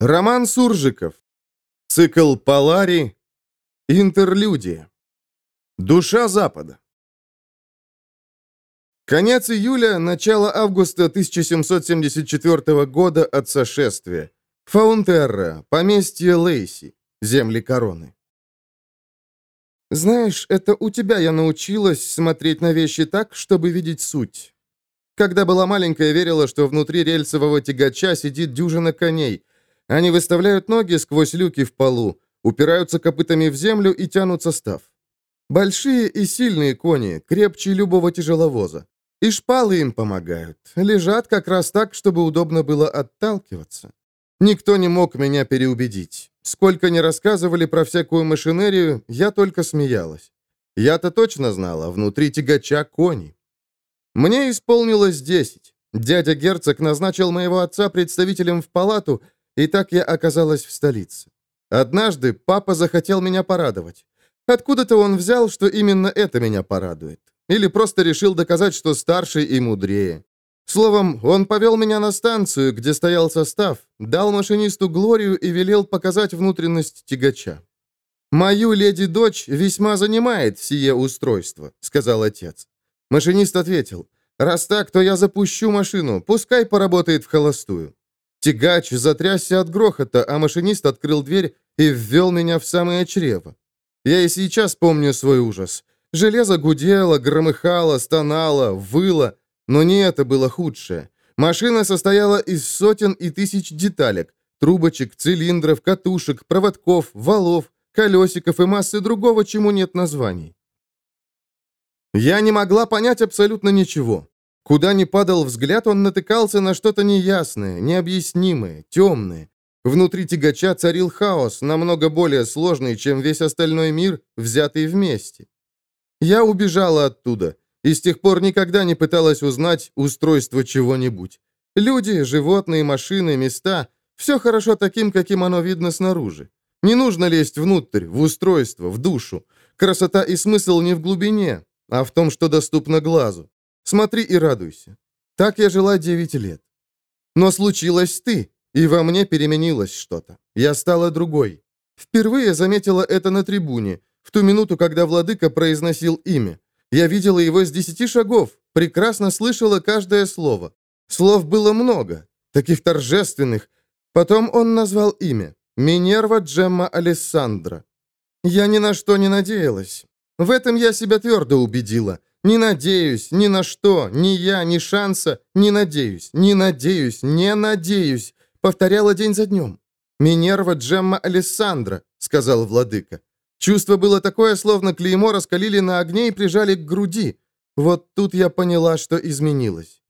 Роман Суржиков. Цикл Полари. Интерлюдия. Душа Запада. Конец июля, начало августа 1774 года от сошествия. Фаунтерра, поместье Лейси, земли короны. Знаешь, это у тебя я научилась смотреть на вещи так, чтобы видеть суть. Когда была маленькая, верила, что внутри рельсового тягача сидит дюжина коней. Они выставляют ноги сквозь люки в полу, упираются копытами в землю и тянут состав. Большие и сильные кони, крепче любого тяжеловоза. И шпалы им помогают. Лежат как раз так, чтобы удобно было отталкиваться. Никто не мог меня переубедить. Сколько не рассказывали про всякую машинерию, я только смеялась. Я-то точно знала, внутри тягача кони. Мне исполнилось десять. Дядя герцог назначил моего отца представителем в палату, и так я оказалась в столице. Однажды папа захотел меня порадовать. Откуда-то он взял, что именно это меня порадует. Или просто решил доказать, что старше и мудрее. Словом, он повел меня на станцию, где стоял состав, дал машинисту Глорию и велел показать внутренность тягача. «Мою леди-дочь весьма занимает сие устройство», — сказал отец. Машинист ответил, «Раз так, то я запущу машину, пускай поработает в холостую». Тягач затрясся от грохота, а машинист открыл дверь и ввел меня в самое чрево. Я и сейчас помню свой ужас. Железо гудело, громыхало, стонало, выло, но не это было худшее. Машина состояла из сотен и тысяч деталек, трубочек, цилиндров, катушек, проводков, валов, колесиков и массы другого, чему нет названий. Я не могла понять абсолютно ничего. Куда ни падал взгляд, он натыкался на что-то неясное, необъяснимое, темное. Внутри тягача царил хаос, намного более сложный, чем весь остальной мир, взятый вместе. Я убежала оттуда, и с тех пор никогда не пыталась узнать устройство чего-нибудь. Люди, животные, машины, места — все хорошо таким, каким оно видно снаружи. Не нужно лезть внутрь, в устройство, в душу. Красота и смысл не в глубине, а в том, что доступно глазу. Смотри и радуйся. Так я жила 9 лет. Но случилось ты, и во мне переменилось что-то. Я стала другой. Впервые заметила это на трибуне, в ту минуту, когда владыка произносил имя. Я видела его с десяти шагов, прекрасно слышала каждое слово. Слов было много, таких торжественных. Потом он назвал имя. Минерва Джемма Алессандра. Я ни на что не надеялась. В этом я себя твердо убедила. Не надеюсь ни на что, ни я, ни шанса, не надеюсь, не надеюсь, не надеюсь. Повторяла день за днем. «Минерва Джемма Алессандра», — сказал владыка. Чувство было такое, словно клеймо раскалили на огне и прижали к груди. Вот тут я поняла, что изменилось.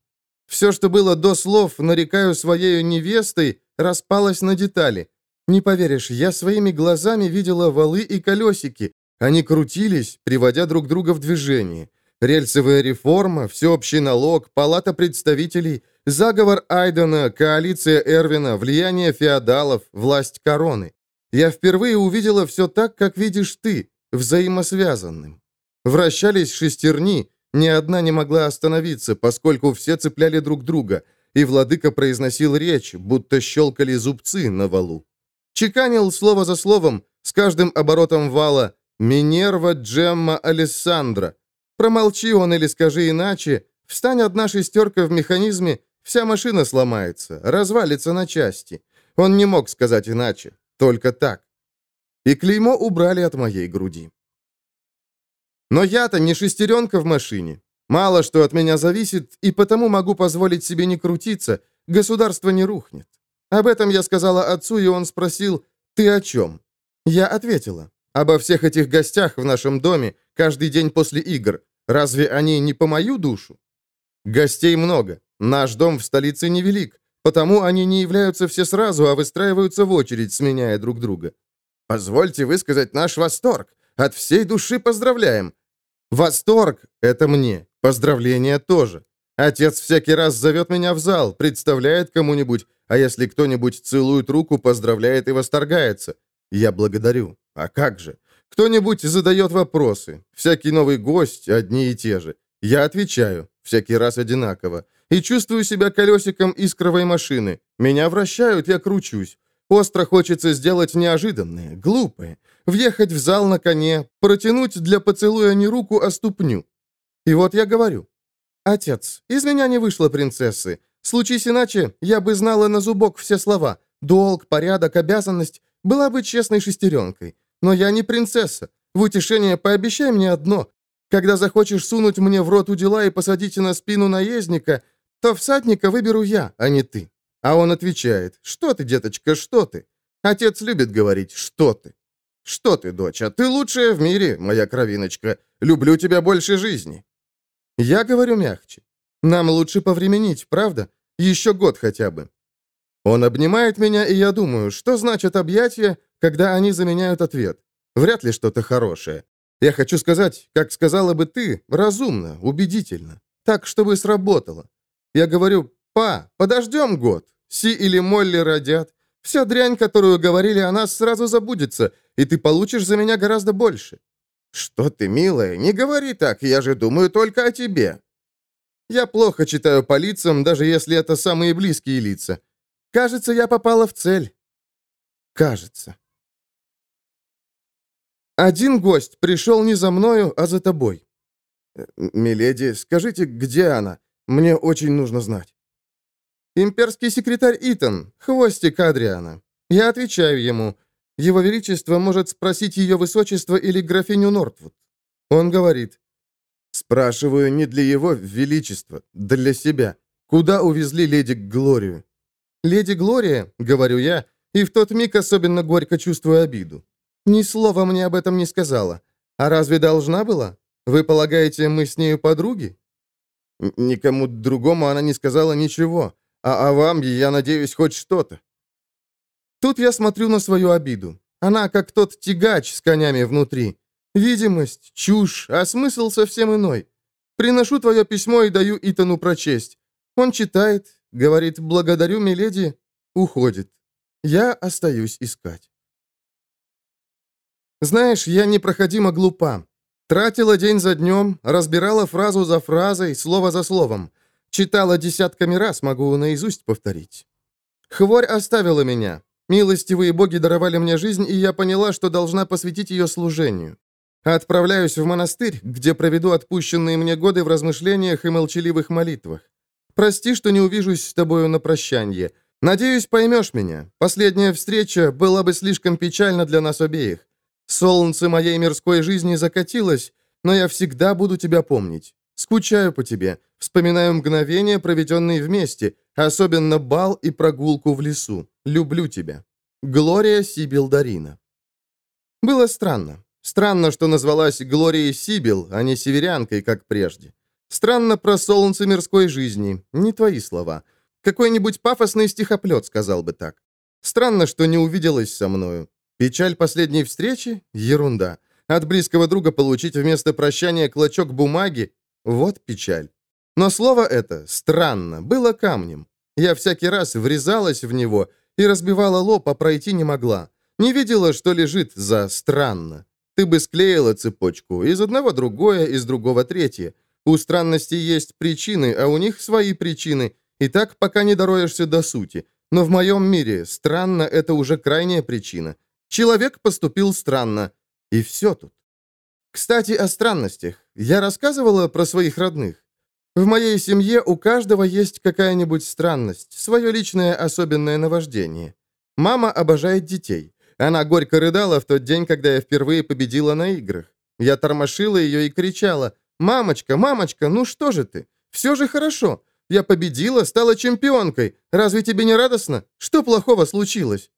Все, что было до слов «нарекаю своей невестой», распалось на детали. Не поверишь, я своими глазами видела валы и колесики. Они крутились, приводя друг друга в движение. Рельсовая реформа, всеобщий налог, палата представителей, заговор Айдена, коалиция Эрвина, влияние феодалов, власть короны. Я впервые увидела все так, как видишь ты, взаимосвязанным. Вращались шестерни, ни одна не могла остановиться, поскольку все цепляли друг друга, и владыка произносил речь, будто щелкали зубцы на валу. Чеканил слово за словом, с каждым оборотом вала «Минерва Джемма Алессандра». Промолчи он или скажи иначе, встань одна шестерка в механизме, вся машина сломается, развалится на части. Он не мог сказать иначе. Только так. И клеймо убрали от моей груди. Но я-то не шестеренка в машине. Мало что от меня зависит, и потому могу позволить себе не крутиться, государство не рухнет. Об этом я сказала отцу, и он спросил, «Ты о чем?» Я ответила, «Обо всех этих гостях в нашем доме, каждый день после игр. Разве они не по мою душу?» Гостей много. Наш дом в столице невелик. Потому они не являются все сразу, а выстраиваются в очередь, сменяя друг друга. Позвольте высказать наш восторг. От всей души поздравляем. Восторг — это мне. Поздравления тоже. Отец всякий раз зовет меня в зал, представляет кому-нибудь, а если кто-нибудь целует руку, поздравляет и восторгается. Я благодарю. А как же? Кто-нибудь задает вопросы. Всякий новый гость одни и те же. Я отвечаю. Всякий раз одинаково и чувствую себя колесиком искровой машины. Меня вращают, я кручусь. Остро хочется сделать неожиданное, глупое. Въехать в зал на коне, протянуть для поцелуя не руку, а ступню. И вот я говорю. «Отец, из меня не вышло принцессы. Случись иначе, я бы знала на зубок все слова. Долг, порядок, обязанность. Была бы честной шестеренкой. Но я не принцесса. В утешение пообещай мне одно. Когда захочешь сунуть мне в рот удила и посадить на спину наездника, то всадника выберу я, а не ты». А он отвечает, «Что ты, деточка, что ты?» Отец любит говорить, «Что ты?» «Что ты, доча, ты лучшая в мире, моя кровиночка. Люблю тебя больше жизни». Я говорю мягче. Нам лучше повременить, правда? Еще год хотя бы. Он обнимает меня, и я думаю, что значит объятия, когда они заменяют ответ. Вряд ли что-то хорошее. Я хочу сказать, как сказала бы ты, разумно, убедительно. Так, чтобы сработало. Я говорю, па, подождем год. Си или Молли родят. Вся дрянь, которую говорили о нас, сразу забудется, и ты получишь за меня гораздо больше. Что ты, милая, не говори так, я же думаю только о тебе. Я плохо читаю по лицам, даже если это самые близкие лица. Кажется, я попала в цель. Кажется. Один гость пришел не за мною, а за тобой. Э, «Миледи, скажите, где она? Мне очень нужно знать». «Имперский секретарь Итан, хвостик Адриана. Я отвечаю ему. Его Величество может спросить Ее Высочество или графиню Нортвуд». Он говорит. «Спрашиваю не для Его Величества, для себя. Куда увезли леди Глорию?» «Леди Глория», — говорю я, и в тот миг особенно горько чувствую обиду. Ни слова мне об этом не сказала. А разве должна была? Вы полагаете, мы с нею подруги? Никому другому она не сказала ничего. А о вам, я надеюсь, хоть что-то. Тут я смотрю на свою обиду. Она как тот тягач с конями внутри. Видимость, чушь, а смысл совсем иной. Приношу твое письмо и даю Итану прочесть. Он читает, говорит «благодарю, миледи», уходит. Я остаюсь искать. Знаешь, я непроходимо глупа. Тратила день за днем, разбирала фразу за фразой, слово за словом. Читала десятками раз, могу наизусть повторить. Хворь оставила меня. Милостивые боги даровали мне жизнь, и я поняла, что должна посвятить ее служению. Отправляюсь в монастырь, где проведу отпущенные мне годы в размышлениях и молчаливых молитвах. Прости, что не увижусь с тобою на прощанье. Надеюсь, поймешь меня. Последняя встреча была бы слишком печальна для нас обеих. Солнце моей мирской жизни закатилось, но я всегда буду тебя помнить. Скучаю по тебе, вспоминаю мгновения, проведенные вместе, особенно бал и прогулку в лесу. Люблю тебя. Глория Сибил Дарина. Было странно. Странно, что назвалась Глорией Сибил, а не северянкой, как прежде. Странно про солнце мирской жизни. Не твои слова. Какой-нибудь пафосный стихоплет сказал бы так. Странно, что не увиделась со мною. Печаль последней встречи — ерунда. От близкого друга получить вместо прощания клочок бумаги — вот печаль. Но слово это, странно, было камнем. Я всякий раз врезалась в него и разбивала лоб, а пройти не могла. Не видела, что лежит за «странно». Ты бы склеила цепочку, из одного другое, из другого третье. У странностей есть причины, а у них свои причины, и так пока не дороешься до сути. Но в моем мире странно — это уже крайняя причина — Человек поступил странно. И все тут. Кстати, о странностях. Я рассказывала про своих родных. В моей семье у каждого есть какая-нибудь странность, свое личное особенное наваждение. Мама обожает детей. Она горько рыдала в тот день, когда я впервые победила на играх. Я тормошила ее и кричала, «Мамочка, мамочка, ну что же ты? Все же хорошо. Я победила, стала чемпионкой. Разве тебе не радостно? Что плохого случилось?»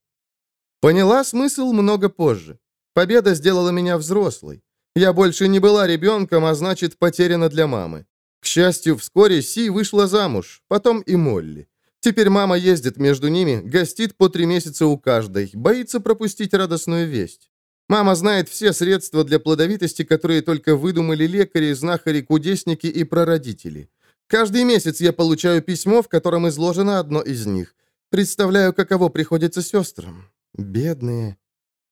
Поняла смысл много позже. Победа сделала меня взрослой. Я больше не была ребенком, а значит, потеряна для мамы. К счастью, вскоре Си вышла замуж, потом и Молли. Теперь мама ездит между ними, гостит по три месяца у каждой, боится пропустить радостную весть. Мама знает все средства для плодовитости, которые только выдумали лекари, знахари, кудесники и прародители. Каждый месяц я получаю письмо, в котором изложено одно из них. Представляю, каково приходится сестрам. Бедные.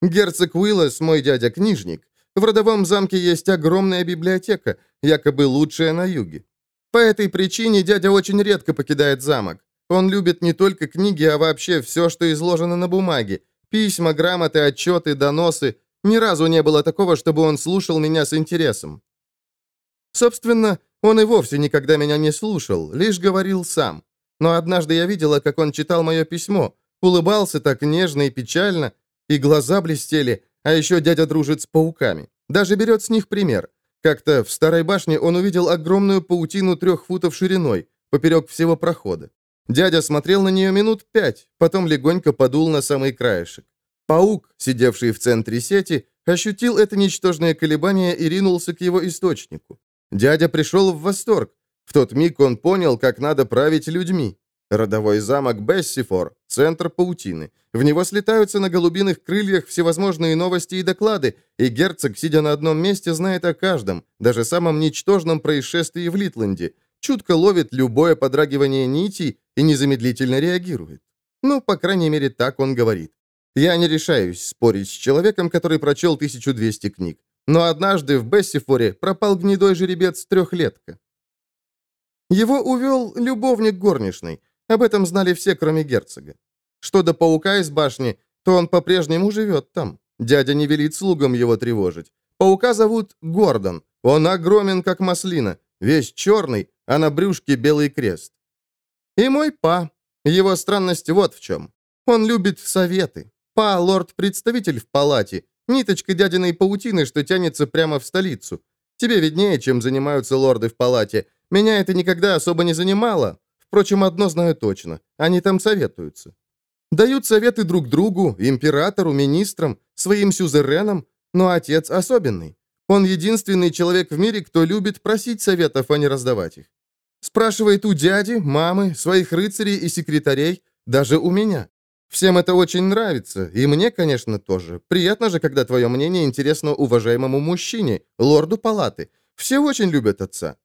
Герцог Уиллес, мой дядя-книжник. В родовом замке есть огромная библиотека, якобы лучшая на юге. По этой причине дядя очень редко покидает замок. Он любит не только книги, а вообще все, что изложено на бумаге. Письма, грамоты, отчеты, доносы. Ни разу не было такого, чтобы он слушал меня с интересом. Собственно, он и вовсе никогда меня не слушал, лишь говорил сам. Но однажды я видела, как он читал мое письмо, улыбался так нежно и печально, и глаза блестели, а еще дядя дружит с пауками. Даже берет с них пример. Как-то в старой башне он увидел огромную паутину трех футов шириной, поперек всего прохода. Дядя смотрел на нее минут пять, потом легонько подул на самый краешек. Паук, сидевший в центре сети, ощутил это ничтожное колебание и ринулся к его источнику. Дядя пришел в восторг. В тот миг он понял, как надо править людьми. Родовой замок Бессифор, центр паутины. В него слетаются на голубиных крыльях всевозможные новости и доклады, и герцог, сидя на одном месте, знает о каждом, даже самом ничтожном происшествии в Литленде, чутко ловит любое подрагивание нитей и незамедлительно реагирует. Ну, по крайней мере, так он говорит. Я не решаюсь спорить с человеком, который прочел 1200 книг. Но однажды в Бессифоре пропал гнедой жеребец трехлетка. Его увел любовник горничной. Об этом знали все, кроме герцога. Что до паука из башни, то он по-прежнему живет там. Дядя не велит слугам его тревожить. Паука зовут Гордон. Он огромен, как маслина, весь черный, а на брюшке белый крест. И мой па. Его странность вот в чем. Он любит советы. Па — лорд-представитель в палате, ниточка дядиной паутины, что тянется прямо в столицу. Тебе виднее, чем занимаются лорды в палате. Меня это никогда особо не занимало. Впрочем, одно знаю точно. Они там советуются. Дают советы друг другу, императору, министрам, своим сюзеренам, но отец особенный. Он единственный человек в мире, кто любит просить советов, а не раздавать их. Спрашивает у дяди, мамы, своих рыцарей и секретарей, даже у меня. Всем это очень нравится, и мне, конечно, тоже. Приятно же, когда твое мнение интересно уважаемому мужчине, лорду палаты. Все очень любят отца.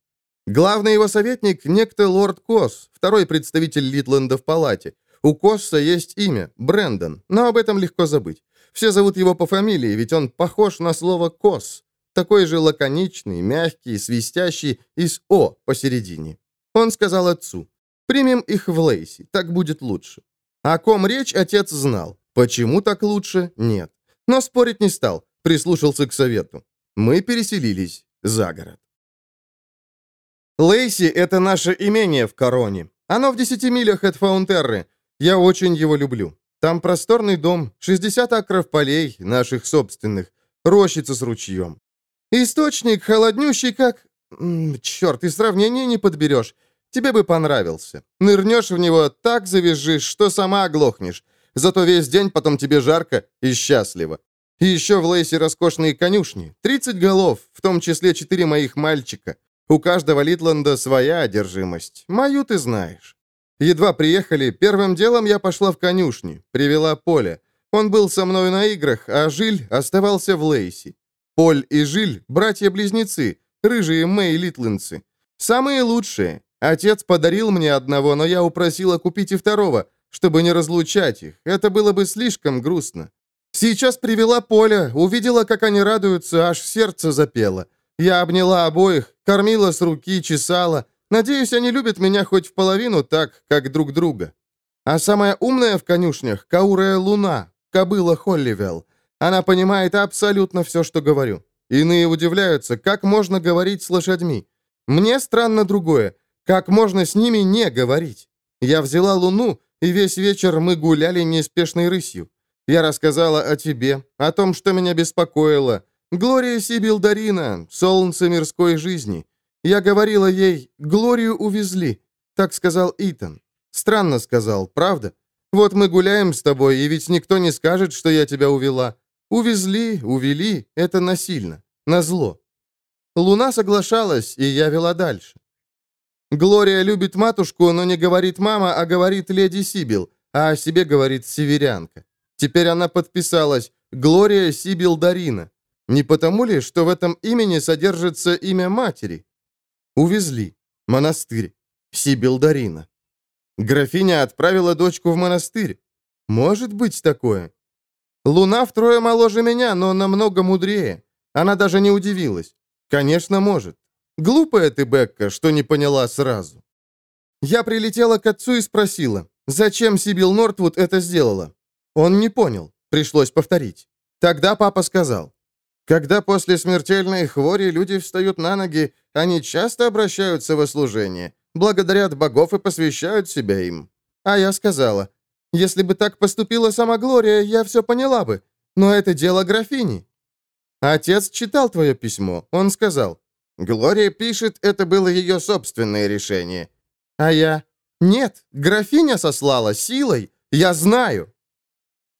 Главный его советник — некто лорд Кос, второй представитель Литленда в палате. У Косса есть имя — Брэндон, но об этом легко забыть. Все зовут его по фамилии, ведь он похож на слово «кос». Такой же лаконичный, мягкий, свистящий и с «о» посередине. Он сказал отцу, «Примем их в Лейси, так будет лучше». О ком речь отец знал. Почему так лучше? Нет. Но спорить не стал, прислушался к совету. Мы переселились за город. Лейси — это наше имение в Короне. Оно в 10 милях от Фаунтерры. Я очень его люблю. Там просторный дом, 60 акров полей, наших собственных, рощица с ручьем. Источник холоднющий, как... Черт, и сравнения не подберешь. Тебе бы понравился. Нырнешь в него, так завяжешь, что сама оглохнешь. Зато весь день потом тебе жарко и счастливо. И еще в Лейсе роскошные конюшни. 30 голов, в том числе 4 моих мальчика. У каждого Литланда своя одержимость. Мою ты знаешь. Едва приехали, первым делом я пошла в конюшни, привела Поля. Он был со мной на играх, а Жиль оставался в Лейси. Поль и Жиль — братья-близнецы, рыжие Мэй Литландцы. Самые лучшие, Отец подарил мне одного, но я упросила купить и второго, чтобы не разлучать их. Это было бы слишком грустно. Сейчас привела Поля, увидела, как они радуются, аж сердце запело. Я обняла обоих, кормила с руки, чесала. Надеюсь, они любят меня хоть в половину так, как друг друга. А самая умная в конюшнях — Каурая Луна, кобыла Холливелл. Она понимает абсолютно все, что говорю. Иные удивляются, как можно говорить с лошадьми. Мне странно другое. Как можно с ними не говорить? Я взяла луну, и весь вечер мы гуляли неспешной рысью. Я рассказала о тебе, о том, что меня беспокоило. Глория Сибил Дарина, солнце мирской жизни. Я говорила ей, Глорию увезли. Так сказал Итан. Странно сказал, правда? Вот мы гуляем с тобой, и ведь никто не скажет, что я тебя увела. Увезли, увели, это насильно, назло. Луна соглашалась, и я вела дальше. Глория любит матушку, но не говорит мама, а говорит леди Сибил, а о себе говорит северянка. Теперь она подписалась «Глория Сибил Дарина». Не потому ли, что в этом имени содержится имя матери? Увезли. Монастырь. Сибил Дарина. Графиня отправила дочку в монастырь. Может быть такое. Луна втрое моложе меня, но намного мудрее. Она даже не удивилась. Конечно, может. Глупая ты, Бекка, что не поняла сразу. Я прилетела к отцу и спросила, зачем Сибил Нортвуд это сделала. Он не понял, пришлось повторить. Тогда папа сказал, когда после смертельной хвори люди встают на ноги, они часто обращаются во служение, благодарят богов и посвящают себя им. А я сказала, если бы так поступила сама Глория, я все поняла бы, но это дело графини. Отец читал твое письмо, он сказал, Глория пишет, это было ее собственное решение. А я, нет, графиня сослала силой, я знаю.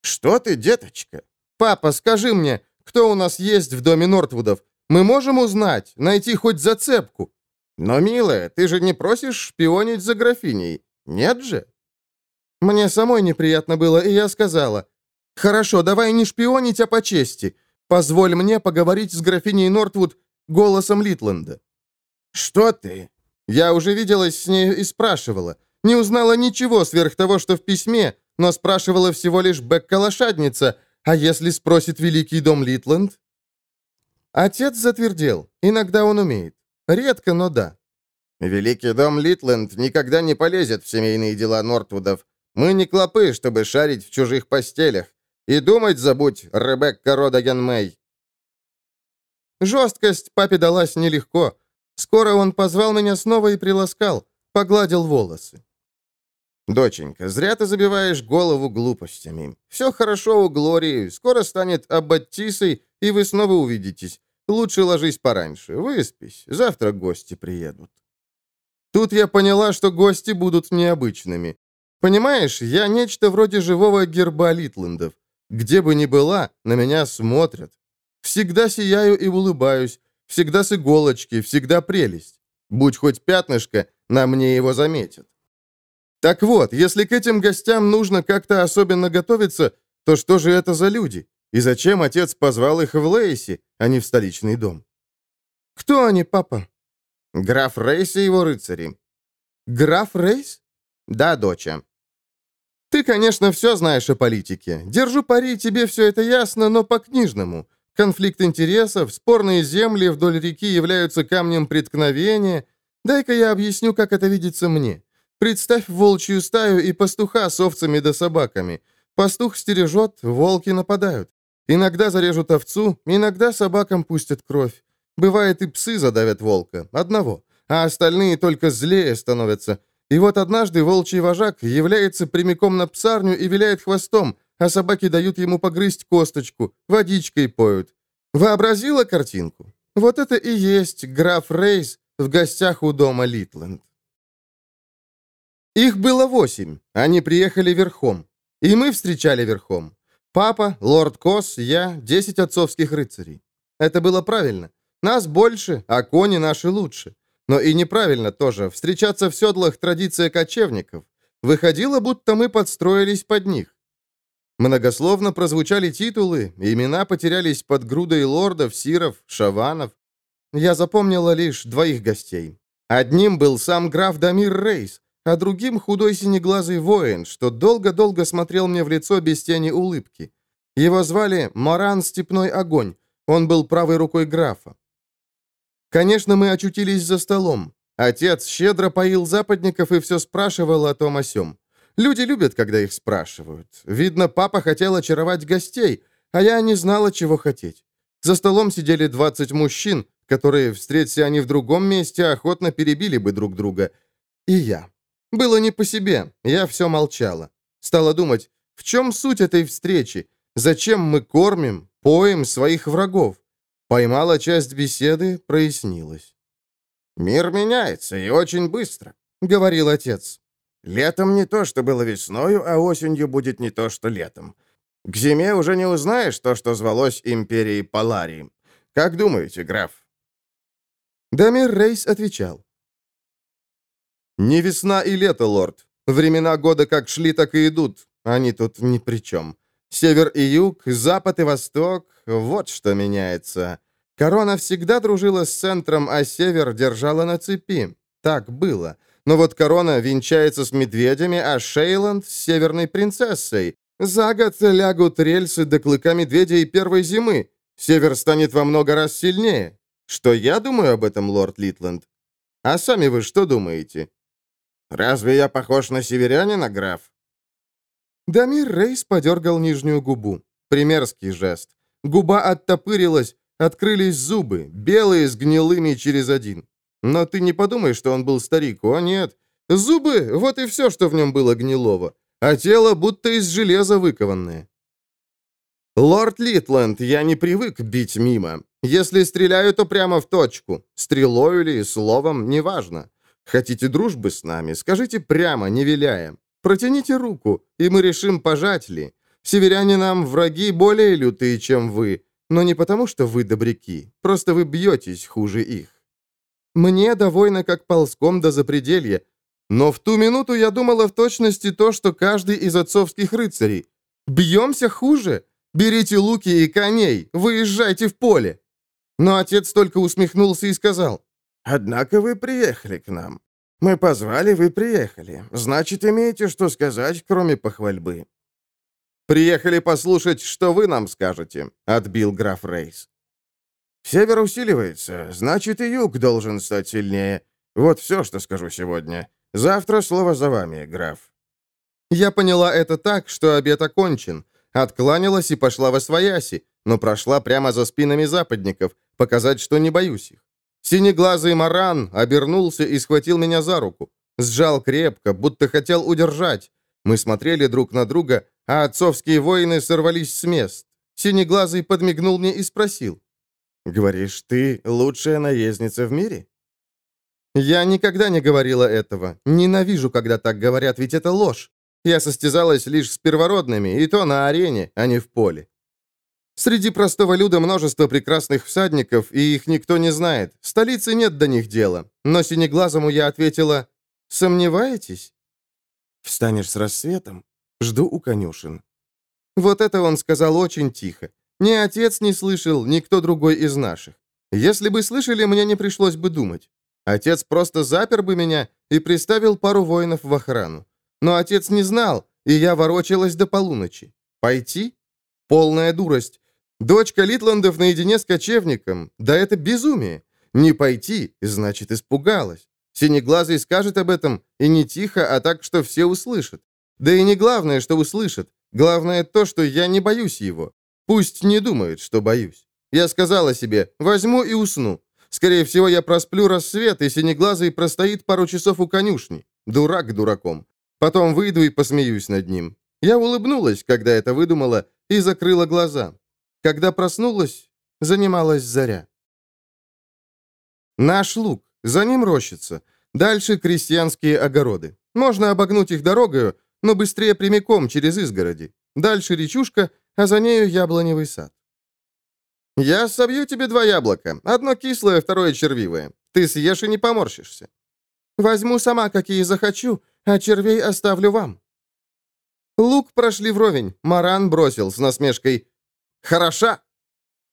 Что ты, деточка? Папа, скажи мне, кто у нас есть в доме Нортвудов. Мы можем узнать, найти хоть зацепку. Но, милая, ты же не просишь шпионить за графиней, нет же? Мне самой неприятно было, и я сказала, «Хорошо, давай не шпионить, а по чести. Позволь мне поговорить с графиней Нортвуд голосом Литленда». «Что ты?» Я уже виделась с ней и спрашивала. Не узнала ничего сверх того, что в письме, но спрашивала всего лишь Бекка-лошадница, а если спросит Великий дом Литланд? Отец затвердел. Иногда он умеет. Редко, но да. Великий дом Литленд никогда не полезет в семейные дела Нортвудов. Мы не клопы, чтобы шарить в чужих постелях. И думать забудь, Ребекка Родаген Мэй. Жесткость папе далась нелегко. Скоро он позвал меня снова и приласкал, погладил волосы. «Доченька, зря ты забиваешь голову глупостями. Все хорошо у Глории, скоро станет аббатисой, и вы снова увидитесь. Лучше ложись пораньше, выспись, завтра гости приедут». Тут я поняла, что гости будут необычными. Понимаешь, я нечто вроде живого герба Литлендов. Где бы ни была, на меня смотрят. Всегда сияю и улыбаюсь, всегда с иголочки, всегда прелесть. Будь хоть пятнышко, на мне его заметят. Так вот, если к этим гостям нужно как-то особенно готовиться, то что же это за люди? И зачем отец позвал их в Лейси, а не в столичный дом? Кто они, папа? Граф Рейс и его рыцари. Граф Рейс? Да, доча. Ты, конечно, все знаешь о политике. Держу пари, тебе все это ясно, но по-книжному. Конфликт интересов, спорные земли вдоль реки являются камнем преткновения. Дай-ка я объясню, как это видится мне. Представь волчью стаю и пастуха с овцами да собаками. Пастух стережет, волки нападают. Иногда зарежут овцу, иногда собакам пустят кровь. Бывает, и псы задавят волка, одного, а остальные только злее становятся. И вот однажды волчий вожак является прямиком на псарню и виляет хвостом, а собаки дают ему погрызть косточку, водичкой поют. Вообразила картинку? Вот это и есть граф Рейс в гостях у дома Литленд. Их было восемь. Они приехали верхом. И мы встречали верхом. Папа, лорд Кос, я, десять отцовских рыцарей. Это было правильно. Нас больше, а кони наши лучше. Но и неправильно тоже. Встречаться в седлах – традиция кочевников. Выходило, будто мы подстроились под них. Многословно прозвучали титулы, имена потерялись под грудой лордов, сиров, шаванов. Я запомнила лишь двоих гостей. Одним был сам граф Дамир Рейс, а другим худой синеглазый воин, что долго-долго смотрел мне в лицо без тени улыбки. Его звали Маран Степной Огонь, он был правой рукой графа. Конечно, мы очутились за столом. Отец щедро поил западников и все спрашивал о том о сём. Люди любят, когда их спрашивают. Видно, папа хотел очаровать гостей, а я не знала, чего хотеть. За столом сидели 20 мужчин, которые, встреться они в другом месте, охотно перебили бы друг друга. И я. Было не по себе, я все молчала. Стала думать, в чем суть этой встречи? Зачем мы кормим, поем своих врагов? Поймала часть беседы, прояснилось. «Мир меняется, и очень быстро», — говорил отец. «Летом не то, что было весною, а осенью будет не то, что летом. К зиме уже не узнаешь то, что звалось империей Паларии. Как думаете, граф?» Дамир Рейс отвечал. «Не весна и лето, лорд. Времена года как шли, так и идут. Они тут ни при чем. Север и юг, запад и восток — вот что меняется. Корона всегда дружила с центром, а север держала на цепи. Так было. Но вот корона венчается с медведями, а Шейланд — с северной принцессой. За год лягут рельсы до клыка медведя и первой зимы. Север станет во много раз сильнее. Что я думаю об этом, лорд Литланд? А сами вы что думаете? «Разве я похож на северянина, граф?» Дамир Рейс подергал нижнюю губу. Примерский жест. Губа оттопырилась, открылись зубы, белые с гнилыми через один. Но ты не подумай, что он был старик, о нет. Зубы — вот и все, что в нем было гнилого, а тело будто из железа выкованное. «Лорд Литленд, я не привык бить мимо. Если стреляю, то прямо в точку. Стрелой или словом, неважно. Хотите дружбы с нами, скажите прямо, не виляя. Протяните руку, и мы решим, пожать ли. Северяне нам враги более лютые, чем вы, но не потому, что вы добряки, просто вы бьетесь хуже их. Мне довольно как ползком до запределья, но в ту минуту я думала в точности то, что каждый из отцовских рыцарей. Бьемся хуже? Берите луки и коней, выезжайте в поле. Но отец только усмехнулся и сказал, «Однако вы приехали к нам. Мы позвали, вы приехали. Значит, имеете что сказать, кроме похвальбы». «Приехали послушать, что вы нам скажете», — отбил граф Рейс. «Север усиливается, значит, и юг должен стать сильнее. Вот все, что скажу сегодня. Завтра слово за вами, граф». Я поняла это так, что обед окончен. Откланялась и пошла во свояси, но прошла прямо за спинами западников, показать, что не боюсь их. Синеглазый маран обернулся и схватил меня за руку. Сжал крепко, будто хотел удержать. Мы смотрели друг на друга, а отцовские воины сорвались с мест. Синеглазый подмигнул мне и спросил. «Говоришь, ты лучшая наездница в мире?» Я никогда не говорила этого. Ненавижу, когда так говорят, ведь это ложь. Я состязалась лишь с первородными, и то на арене, а не в поле. Среди простого люда множество прекрасных всадников, и их никто не знает. Столицы нет до них дела. Но синеглазому я ответила, «Сомневаетесь?» «Встанешь с рассветом? Жду у конюшен». Вот это он сказал очень тихо. Ни отец не слышал, ни кто другой из наших. Если бы слышали, мне не пришлось бы думать. Отец просто запер бы меня и приставил пару воинов в охрану. Но отец не знал, и я ворочалась до полуночи. Пойти? Полная дурость. Дочка Литландов наедине с кочевником. Да это безумие. Не пойти, значит, испугалась. Синеглазый скажет об этом, и не тихо, а так, что все услышат. Да и не главное, что услышат. Главное то, что я не боюсь его. Пусть не думают, что боюсь. Я сказала себе, возьму и усну. Скорее всего, я просплю рассвет, и Синеглазый простоит пару часов у конюшни. Дурак дураком. Потом выйду и посмеюсь над ним. Я улыбнулась, когда это выдумала, и закрыла глаза. Когда проснулась, занималась заря. Наш луг, за ним рощица. Дальше крестьянские огороды. Можно обогнуть их дорогою, но быстрее прямиком через изгороди. Дальше речушка, а за нею яблоневый сад. «Я собью тебе два яблока. Одно кислое, второе червивое. Ты съешь и не поморщишься». «Возьму сама, какие захочу, а червей оставлю вам». Лук прошли вровень. Маран бросил с насмешкой. Хороша!»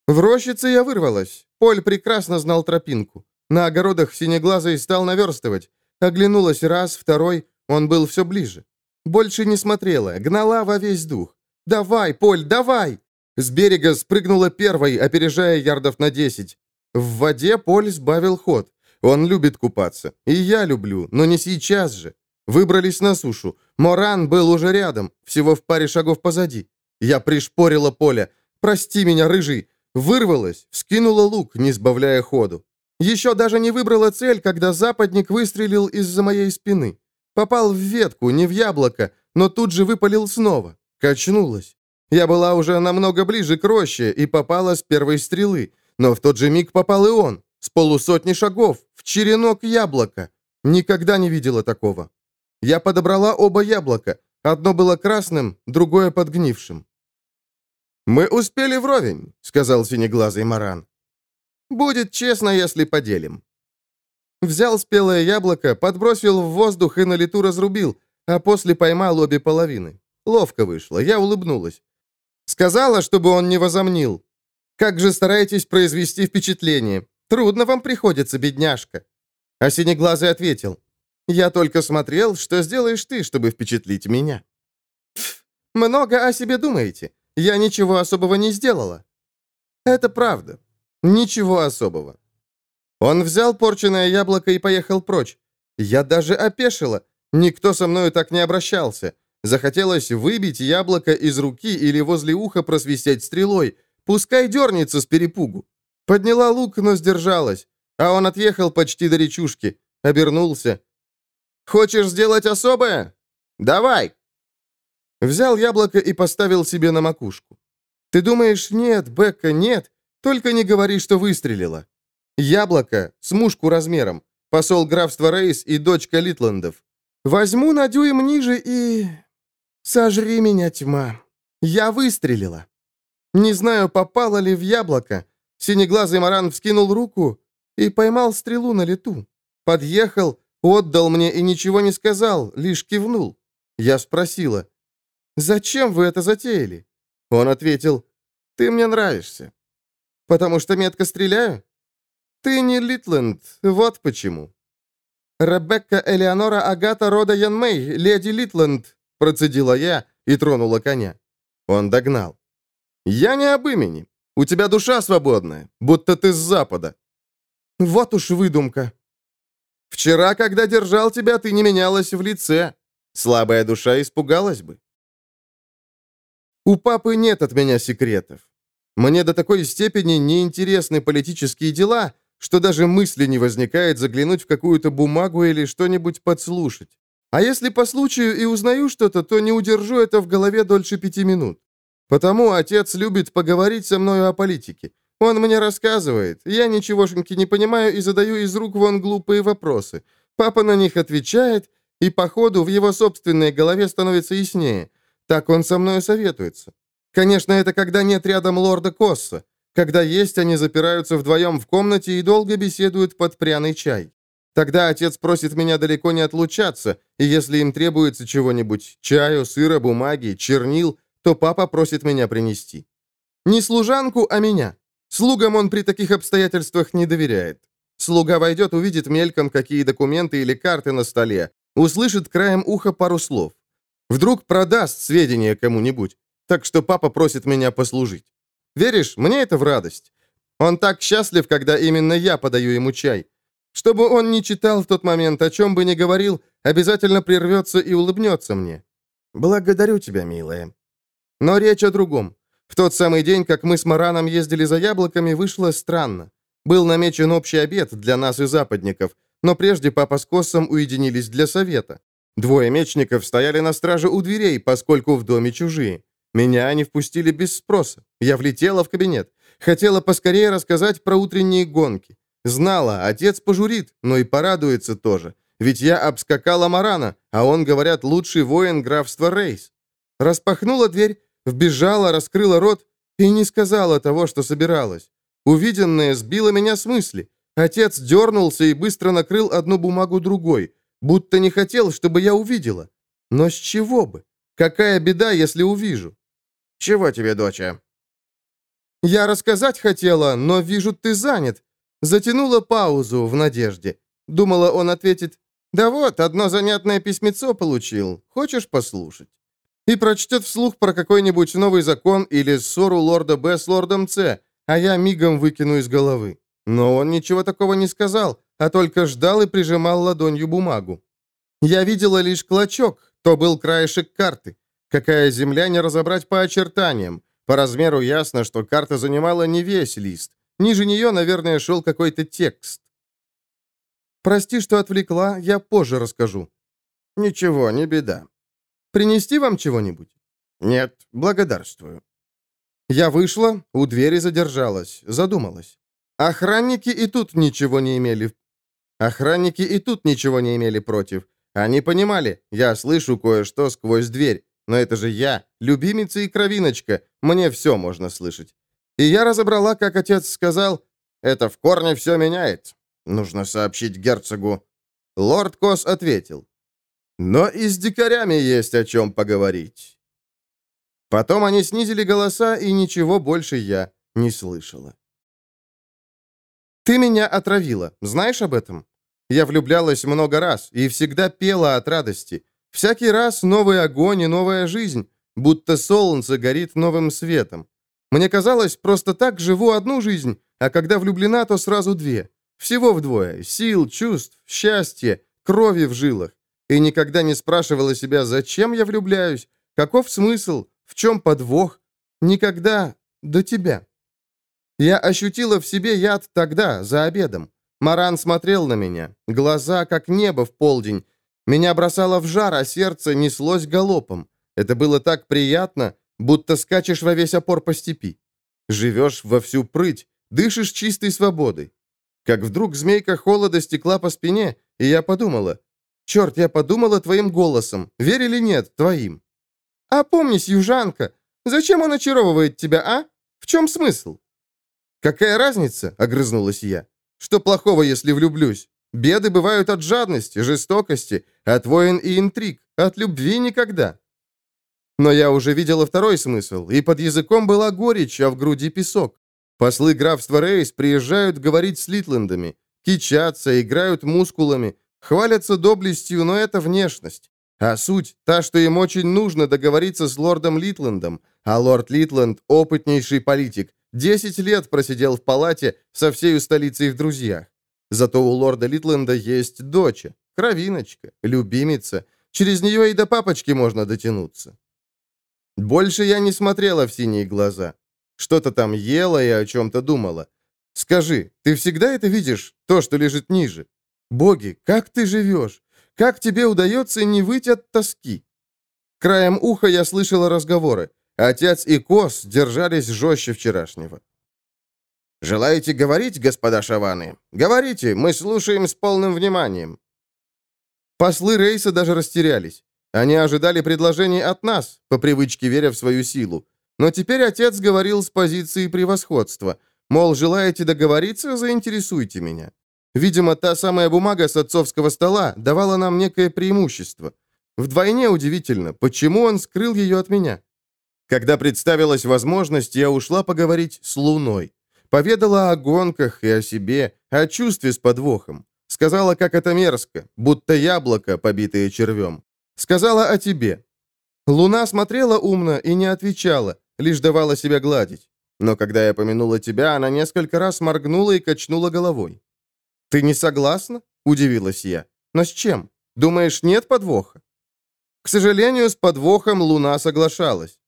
В рощице я вырвалась. Поль прекрасно знал тропинку. На огородах синеглазый стал наверстывать. Оглянулась раз, второй, он был все ближе. Больше не смотрела, гнала во весь дух. «Давай, Поль, давай!» С берега спрыгнула первой, опережая ярдов на десять. В воде Поль сбавил ход. Он любит купаться. И я люблю, но не сейчас же. Выбрались на сушу. Моран был уже рядом, всего в паре шагов позади. Я пришпорила Поля. «Прости меня, рыжий!» Вырвалась, вскинула лук, не сбавляя ходу. Еще даже не выбрала цель, когда западник выстрелил из-за моей спины. Попал в ветку, не в яблоко, но тут же выпалил снова. Качнулась. Я была уже намного ближе к роще и попала с первой стрелы. Но в тот же миг попал и он, с полусотни шагов, в черенок яблока. Никогда не видела такого. Я подобрала оба яблока. Одно было красным, другое подгнившим. «Мы успели вровень», — сказал синеглазый маран. «Будет честно, если поделим». Взял спелое яблоко, подбросил в воздух и на лету разрубил, а после поймал обе половины. Ловко вышло, я улыбнулась. Сказала, чтобы он не возомнил. Как же стараетесь произвести впечатление? Трудно вам приходится, бедняжка. А синеглазый ответил. Я только смотрел, что сделаешь ты, чтобы впечатлить меня. много о себе думаете. Я ничего особого не сделала». «Это правда. Ничего особого». Он взял порченное яблоко и поехал прочь. Я даже опешила. Никто со мною так не обращался. Захотелось выбить яблоко из руки или возле уха просвистеть стрелой. Пускай дернется с перепугу. Подняла лук, но сдержалась. А он отъехал почти до речушки. Обернулся. «Хочешь сделать особое? Давай!» Взял яблоко и поставил себе на макушку. «Ты думаешь, нет, Бекка, нет, только не говори, что выстрелила. Яблоко с мушку размером, посол графства Рейс и дочка Литландов. Возьму на дюйм ниже и... Сожри меня, тьма. Я выстрелила. Не знаю, попало ли в яблоко. Синеглазый Маран вскинул руку и поймал стрелу на лету. Подъехал, отдал мне и ничего не сказал, лишь кивнул. Я спросила, «Зачем вы это затеяли?» Он ответил, «Ты мне нравишься». «Потому что метко стреляю?» «Ты не Литленд, вот почему». «Ребекка Элеонора Агата рода Янмей, леди Литленд», процедила я и тронула коня. Он догнал. «Я не об имени. У тебя душа свободная, будто ты с запада». «Вот уж выдумка». «Вчера, когда держал тебя, ты не менялась в лице. Слабая душа испугалась бы». «У папы нет от меня секретов. Мне до такой степени неинтересны политические дела, что даже мысли не возникает заглянуть в какую-то бумагу или что-нибудь подслушать. А если по случаю и узнаю что-то, то не удержу это в голове дольше пяти минут. Потому отец любит поговорить со мною о политике. Он мне рассказывает, я ничегошеньки не понимаю и задаю из рук вон глупые вопросы. Папа на них отвечает, и по ходу в его собственной голове становится яснее. Так он со мной советуется. Конечно, это когда нет рядом лорда Косса. Когда есть, они запираются вдвоем в комнате и долго беседуют под пряный чай. Тогда отец просит меня далеко не отлучаться, и если им требуется чего-нибудь, чаю, сыра, бумаги, чернил, то папа просит меня принести. Не служанку, а меня. Слугам он при таких обстоятельствах не доверяет. Слуга войдет, увидит мельком, какие документы или карты на столе, услышит краем уха пару слов. Вдруг продаст сведения кому-нибудь. Так что папа просит меня послужить. Веришь, мне это в радость. Он так счастлив, когда именно я подаю ему чай. Чтобы он не читал в тот момент, о чем бы ни говорил, обязательно прервется и улыбнется мне. Благодарю тебя, милая. Но речь о другом. В тот самый день, как мы с Мараном ездили за яблоками, вышло странно. Был намечен общий обед для нас и западников, но прежде папа с Коссом уединились для совета. Двое мечников стояли на страже у дверей, поскольку в доме чужие. Меня они впустили без спроса. Я влетела в кабинет. Хотела поскорее рассказать про утренние гонки. Знала, отец пожурит, но и порадуется тоже. Ведь я обскакала Марана, а он, говорят, лучший воин графства Рейс. Распахнула дверь, вбежала, раскрыла рот и не сказала того, что собиралась. Увиденное сбило меня с мысли. Отец дернулся и быстро накрыл одну бумагу другой, будто не хотел, чтобы я увидела. Но с чего бы? Какая беда, если увижу? «Чего тебе, доча?» «Я рассказать хотела, но вижу, ты занят». Затянула паузу в надежде. Думала, он ответит, «Да вот, одно занятное письмецо получил. Хочешь послушать?» И прочтет вслух про какой-нибудь новый закон или ссору лорда Б с лордом С, а я мигом выкину из головы. Но он ничего такого не сказал, а только ждал и прижимал ладонью бумагу. Я видела лишь клочок, то был краешек карты. Какая земля, не разобрать по очертаниям. По размеру ясно, что карта занимала не весь лист. Ниже нее, наверное, шел какой-то текст. «Прости, что отвлекла, я позже расскажу». «Ничего, не беда». «Принести вам чего-нибудь?» «Нет, благодарствую». Я вышла, у двери задержалась, задумалась. Охранники и тут ничего не имели. Охранники и тут ничего не имели против. Они понимали, я слышу кое-что сквозь дверь. Но это же я, любимица и кровиночка, мне все можно слышать. И я разобрала, как отец сказал, «Это в корне все меняет. Нужно сообщить герцогу». Лорд Кос ответил, «Но и с дикарями есть о чем поговорить». Потом они снизили голоса, и ничего больше я не слышала. «Ты меня отравила, знаешь об этом?» Я влюблялась много раз и всегда пела от радости. Всякий раз новый огонь и новая жизнь, будто солнце горит новым светом. Мне казалось, просто так живу одну жизнь, а когда влюблена, то сразу две. Всего вдвое. Сил, чувств, счастья, крови в жилах. и никогда не спрашивала себя, зачем я влюбляюсь, каков смысл, в чем подвох. Никогда до тебя. Я ощутила в себе яд тогда, за обедом. Маран смотрел на меня, глаза как небо в полдень. Меня бросало в жар, а сердце неслось галопом. Это было так приятно, будто скачешь во весь опор по степи. Живешь во всю прыть, дышишь чистой свободой. Как вдруг змейка холода стекла по спине, и я подумала, «Черт, я подумала твоим голосом, верь или нет, твоим». «Опомнись, южанка, зачем он очаровывает тебя, а? В чем смысл?» «Какая разница?» — огрызнулась я. «Что плохого, если влюблюсь? Беды бывают от жадности, жестокости, от войн и интриг, от любви никогда». Но я уже видела второй смысл, и под языком была горечь, а в груди песок. Послы графства Рейс приезжают говорить с Литландами, кичатся, играют мускулами, хвалятся доблестью, но это внешность. А суть та, что им очень нужно договориться с лордом Литландом, а лорд Литланд — опытнейший политик, Десять лет просидел в палате со всей столицей в друзьях. Зато у лорда Литленда есть дочь, кровиночка, любимица. Через нее и до папочки можно дотянуться. Больше я не смотрела в синие глаза. Что-то там ела и о чем-то думала. Скажи, ты всегда это видишь, то, что лежит ниже? Боги, как ты живешь? Как тебе удается не выйти от тоски? Краем уха я слышала разговоры. Отец и Кос держались жестче вчерашнего. «Желаете говорить, господа шаваны? Говорите, мы слушаем с полным вниманием». Послы Рейса даже растерялись. Они ожидали предложений от нас, по привычке веря в свою силу. Но теперь отец говорил с позиции превосходства. Мол, желаете договориться, заинтересуйте меня. Видимо, та самая бумага с отцовского стола давала нам некое преимущество. Вдвойне удивительно, почему он скрыл ее от меня. Когда представилась возможность, я ушла поговорить с Луной. Поведала о гонках и о себе, о чувстве с подвохом. Сказала, как это мерзко, будто яблоко, побитое червем. Сказала о тебе. Луна смотрела умно и не отвечала, лишь давала себя гладить. Но когда я помянула тебя, она несколько раз моргнула и качнула головой. «Ты не согласна?» — удивилась я. «Но с чем? Думаешь, нет подвоха?» К сожалению, с подвохом Луна соглашалась.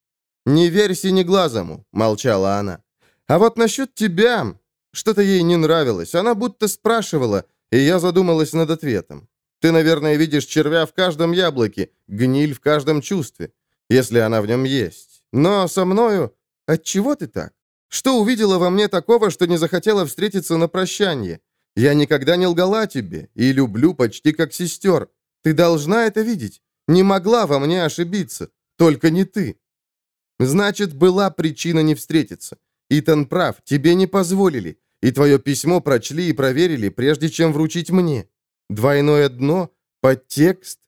«Не верь синеглазому», — молчала она. «А вот насчет тебя...» Что-то ей не нравилось. Она будто спрашивала, и я задумалась над ответом. Ты, наверное, видишь червя в каждом яблоке, гниль в каждом чувстве, если она в нем есть. Но со мною... Отчего ты так? Что увидела во мне такого, что не захотела встретиться на прощание? Я никогда не лгала тебе и люблю почти как сестер. Ты должна это видеть. Не могла во мне ошибиться. Только не ты. Значит, была причина не встретиться. Итан прав, тебе не позволили. И твое письмо прочли и проверили, прежде чем вручить мне. Двойное дно, подтекст.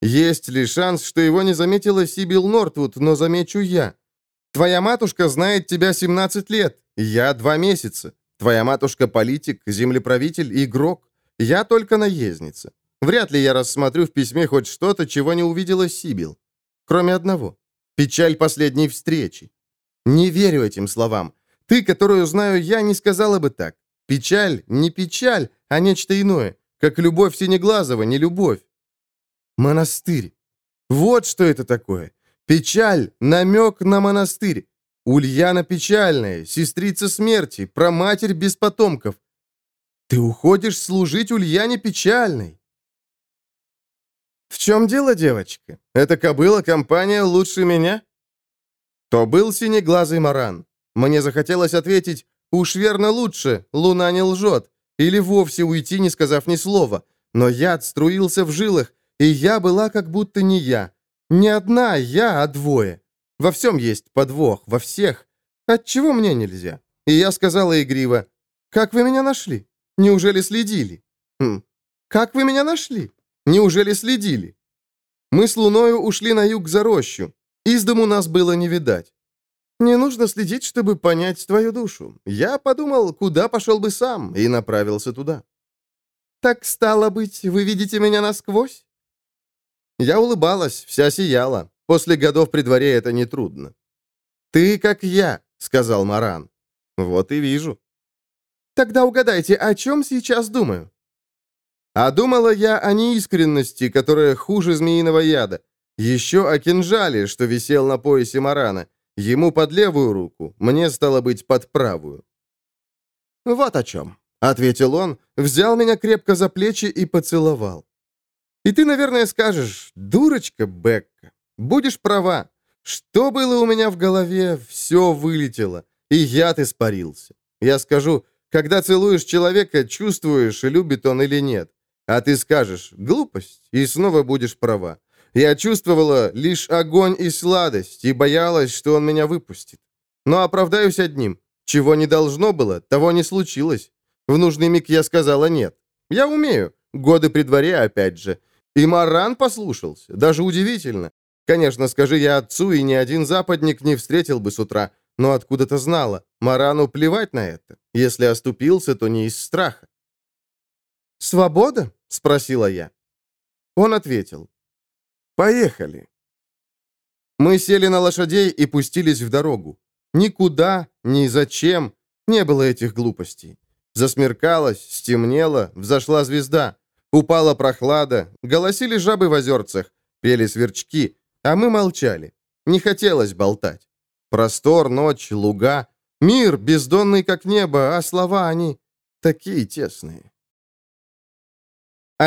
Есть ли шанс, что его не заметила Сибил Нортвуд, но замечу я? Твоя матушка знает тебя 17 лет, я два месяца. Твоя матушка политик, землеправитель, игрок. Я только наездница. Вряд ли я рассмотрю в письме хоть что-то, чего не увидела Сибил. Кроме одного. Печаль последней встречи. Не верю этим словам. Ты, которую знаю я, не сказала бы так. Печаль не печаль, а нечто иное. Как любовь Синеглазова, не любовь. Монастырь. Вот что это такое. Печаль — намек на монастырь. Ульяна Печальная, сестрица смерти, проматерь без потомков. Ты уходишь служить Ульяне Печальной. «В чем дело, девочка? Эта кобыла-компания лучше меня?» То был синеглазый маран. Мне захотелось ответить «Уж верно лучше, луна не лжет», или вовсе уйти, не сказав ни слова. Но яд струился в жилах, и я была как будто не я. Не одна я, а двое. Во всем есть подвох, во всех. Отчего мне нельзя? И я сказала игриво, «Как вы меня нашли? Неужели следили?» хм. «Как вы меня нашли?» Неужели следили? Мы с Луною ушли на юг за рощу. Из дому нас было не видать. Не нужно следить, чтобы понять твою душу. Я подумал, куда пошел бы сам, и направился туда. Так стало быть, вы видите меня насквозь? Я улыбалась, вся сияла. После годов при дворе это нетрудно. «Ты как я», — сказал Маран. «Вот и вижу». «Тогда угадайте, о чем сейчас думаю?» А думала я о неискренности, которая хуже змеиного яда. Еще о кинжале, что висел на поясе Марана. Ему под левую руку, мне стало быть под правую. «Вот о чем», — ответил он, взял меня крепко за плечи и поцеловал. «И ты, наверное, скажешь, дурочка Бекка, будешь права. Что было у меня в голове, все вылетело, и яд испарился. Я скажу, когда целуешь человека, чувствуешь, любит он или нет. А ты скажешь «глупость» и снова будешь права. Я чувствовала лишь огонь и сладость и боялась, что он меня выпустит. Но оправдаюсь одним. Чего не должно было, того не случилось. В нужный миг я сказала «нет». Я умею. Годы при дворе, опять же. И Маран послушался. Даже удивительно. Конечно, скажи я отцу, и ни один западник не встретил бы с утра. Но откуда-то знала. Марану плевать на это. Если оступился, то не из страха. «Свобода?» — спросила я. Он ответил. «Поехали». Мы сели на лошадей и пустились в дорогу. Никуда, ни зачем. Не было этих глупостей. Засмеркалось, стемнело, взошла звезда. Упала прохлада, голосили жабы в озерцах, пели сверчки, а мы молчали. Не хотелось болтать. Простор, ночь, луга, мир бездонный, как небо, а слова они такие тесные.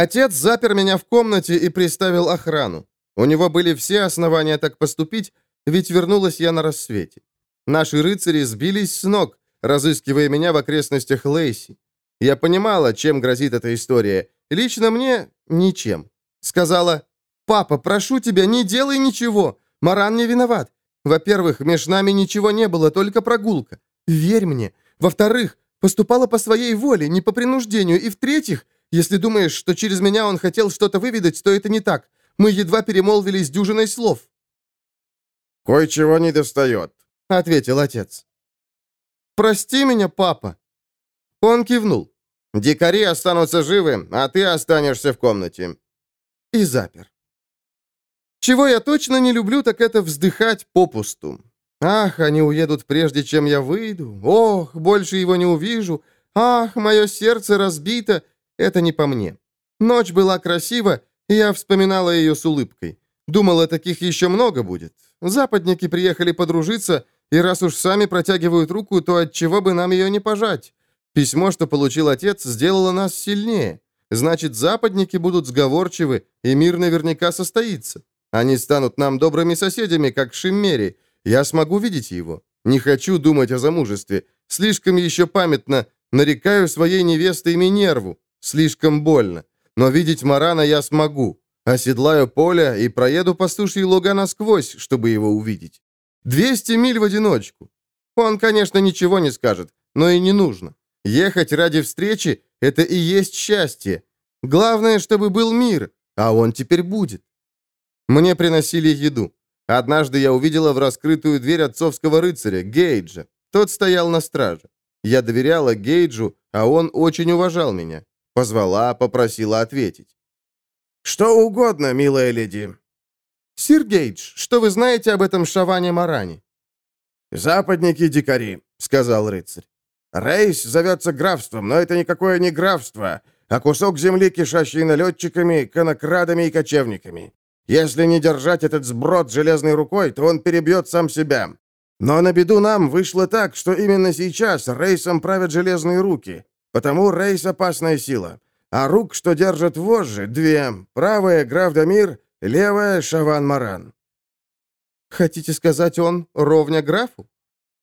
Отец запер меня в комнате и приставил охрану. У него были все основания так поступить, ведь вернулась я на рассвете. Наши рыцари сбились с ног, разыскивая меня в окрестностях Лейси. Я понимала, чем грозит эта история. Лично мне — ничем. Сказала, «Папа, прошу тебя, не делай ничего. Маран не виноват. Во-первых, между нами ничего не было, только прогулка. Верь мне. Во-вторых, поступала по своей воле, не по принуждению. И в-третьих, если думаешь, что через меня он хотел что-то выведать, то это не так. Мы едва перемолвились дюжиной слов». «Кое-чего не достает», — ответил отец. «Прости меня, папа». Он кивнул. «Дикари останутся живы, а ты останешься в комнате». И запер. Чего я точно не люблю, так это вздыхать попусту. Ах, они уедут прежде, чем я выйду. Ох, больше его не увижу. Ах, мое сердце разбито, это не по мне. Ночь была красива, и я вспоминала ее с улыбкой. Думала, таких еще много будет. Западники приехали подружиться, и раз уж сами протягивают руку, то от чего бы нам ее не пожать? Письмо, что получил отец, сделало нас сильнее. Значит, западники будут сговорчивы, и мир наверняка состоится. Они станут нам добрыми соседями, как Шиммери. Я смогу видеть его. Не хочу думать о замужестве. Слишком еще памятно. Нарекаю своей невестой Минерву. Слишком больно. Но видеть Марана я смогу. Оседлаю поле и проеду пастушьи луга насквозь, чтобы его увидеть. 200 миль в одиночку. Он, конечно, ничего не скажет, но и не нужно. Ехать ради встречи — это и есть счастье. Главное, чтобы был мир, а он теперь будет. Мне приносили еду. Однажды я увидела в раскрытую дверь отцовского рыцаря, Гейджа. Тот стоял на страже. Я доверяла Гейджу, а он очень уважал меня. Позвала, попросила ответить. «Что угодно, милая леди». «Сир Гейдж, что вы знаете об этом Шаване Маране?» «Западники-дикари», — сказал рыцарь. «Рейс зовется графством, но это никакое не графство, а кусок земли, кишащий налетчиками, конокрадами и кочевниками. Если не держать этот сброд железной рукой, то он перебьет сам себя. Но на беду нам вышло так, что именно сейчас рейсом правят железные руки. Потому рейс — опасная сила. А рук, что держат вожжи, две. Правая — граф Дамир, левая — Шаван Маран. Хотите сказать, он ровня графу?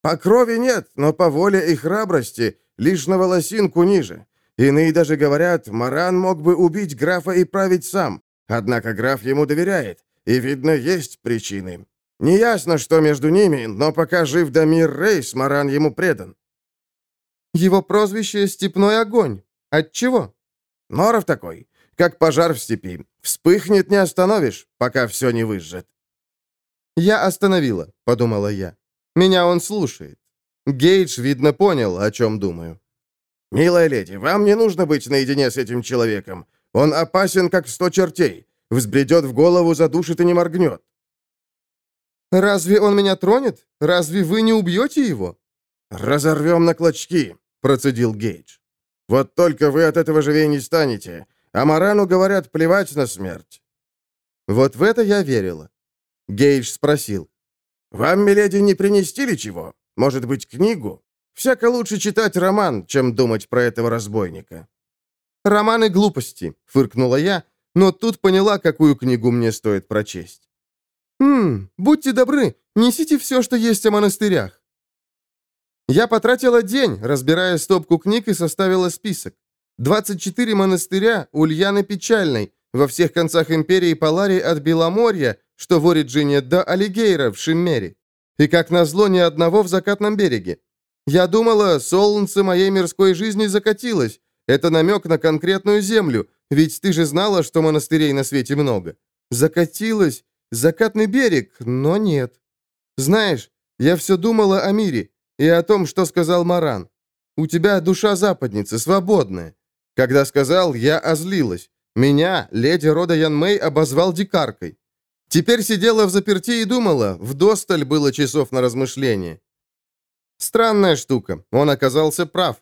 По крови нет, но по воле и храбрости, лишь на волосинку ниже. Иные даже говорят, Маран мог бы убить графа и править сам. Однако граф ему доверяет, и, видно, есть причины. Неясно, что между ними, но пока жив Дамир Рейс, Маран ему предан. Его прозвище «Степной огонь». Отчего? Норов такой, как пожар в степи. Вспыхнет, не остановишь, пока все не выжжет. «Я остановила», — подумала я. «Меня он слушает». Гейдж, видно, понял, о чем думаю. «Милая леди, вам не нужно быть наедине с этим человеком. Он опасен, как сто чертей. Взбредет в голову, задушит и не моргнет». «Разве он меня тронет? Разве вы не убьете его?» «Разорвем на клочки», — процедил Гейдж. «Вот только вы от этого живее не станете. А Марану, говорят, плевать на смерть». Вот в это я верила. Гейдж спросил. «Вам, миледи, не принести ли чего? Может быть, книгу? Всяко лучше читать роман, чем думать про этого разбойника». «Романы глупости», — фыркнула я, но тут поняла, какую книгу мне стоит прочесть. «Хм, будьте добры, несите все, что есть о монастырях». Я потратила день, разбирая стопку книг и составила список. 24 монастыря Ульяны Печальной, во всех концах империи Палари от Беломорья, что в Ориджине, до Алигейра в Шиммере. И, как назло, ни одного в закатном береге. Я думала, солнце моей мирской жизни закатилось. Это намек на конкретную землю, ведь ты же знала, что монастырей на свете много. Закатилось, закатный берег, но нет. Знаешь, я все думала о мире и о том, что сказал Маран. У тебя душа западницы, свободная. Когда сказал, я озлилась. Меня, леди рода Янмэй, обозвал дикаркой. Теперь сидела в заперти и думала, вдосталь было часов на размышление. Странная штука, он оказался прав.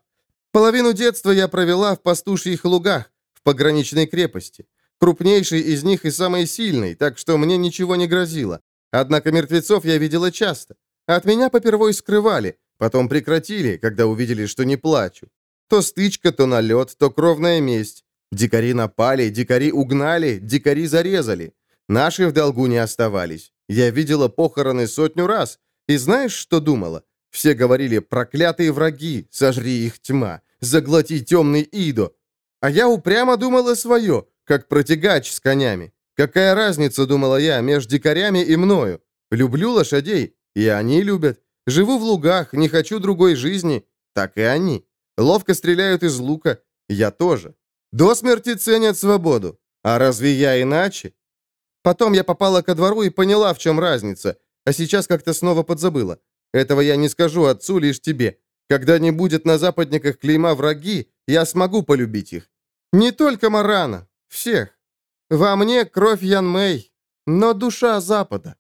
Половину детства я провела в пастушьих лугах, в пограничной крепости. Крупнейший из них и самый сильный, так что мне ничего не грозило. Однако мертвецов я видела часто. От меня попервой скрывали, потом прекратили, когда увидели, что не плачу. То стычка, то налет, то кровная месть. Дикари напали, дикари угнали, дикари зарезали. Наши в долгу не оставались. Я видела похороны сотню раз. И знаешь, что думала? Все говорили «проклятые враги, сожри их тьма, заглоти темный Идо». А я упрямо думала свое, как протягач с конями. Какая разница, думала я, между дикарями и мною? Люблю лошадей, и они любят. Живу в лугах, не хочу другой жизни, так и они. Ловко стреляют из лука. Я тоже. До смерти ценят свободу. А разве я иначе? Потом я попала ко двору и поняла, в чем разница. А сейчас как-то снова подзабыла. Этого я не скажу отцу, лишь тебе. Когда не будет на западниках клейма враги, я смогу полюбить их. Не только Марана, всех. Во мне кровь Ян Мэй, но душа Запада.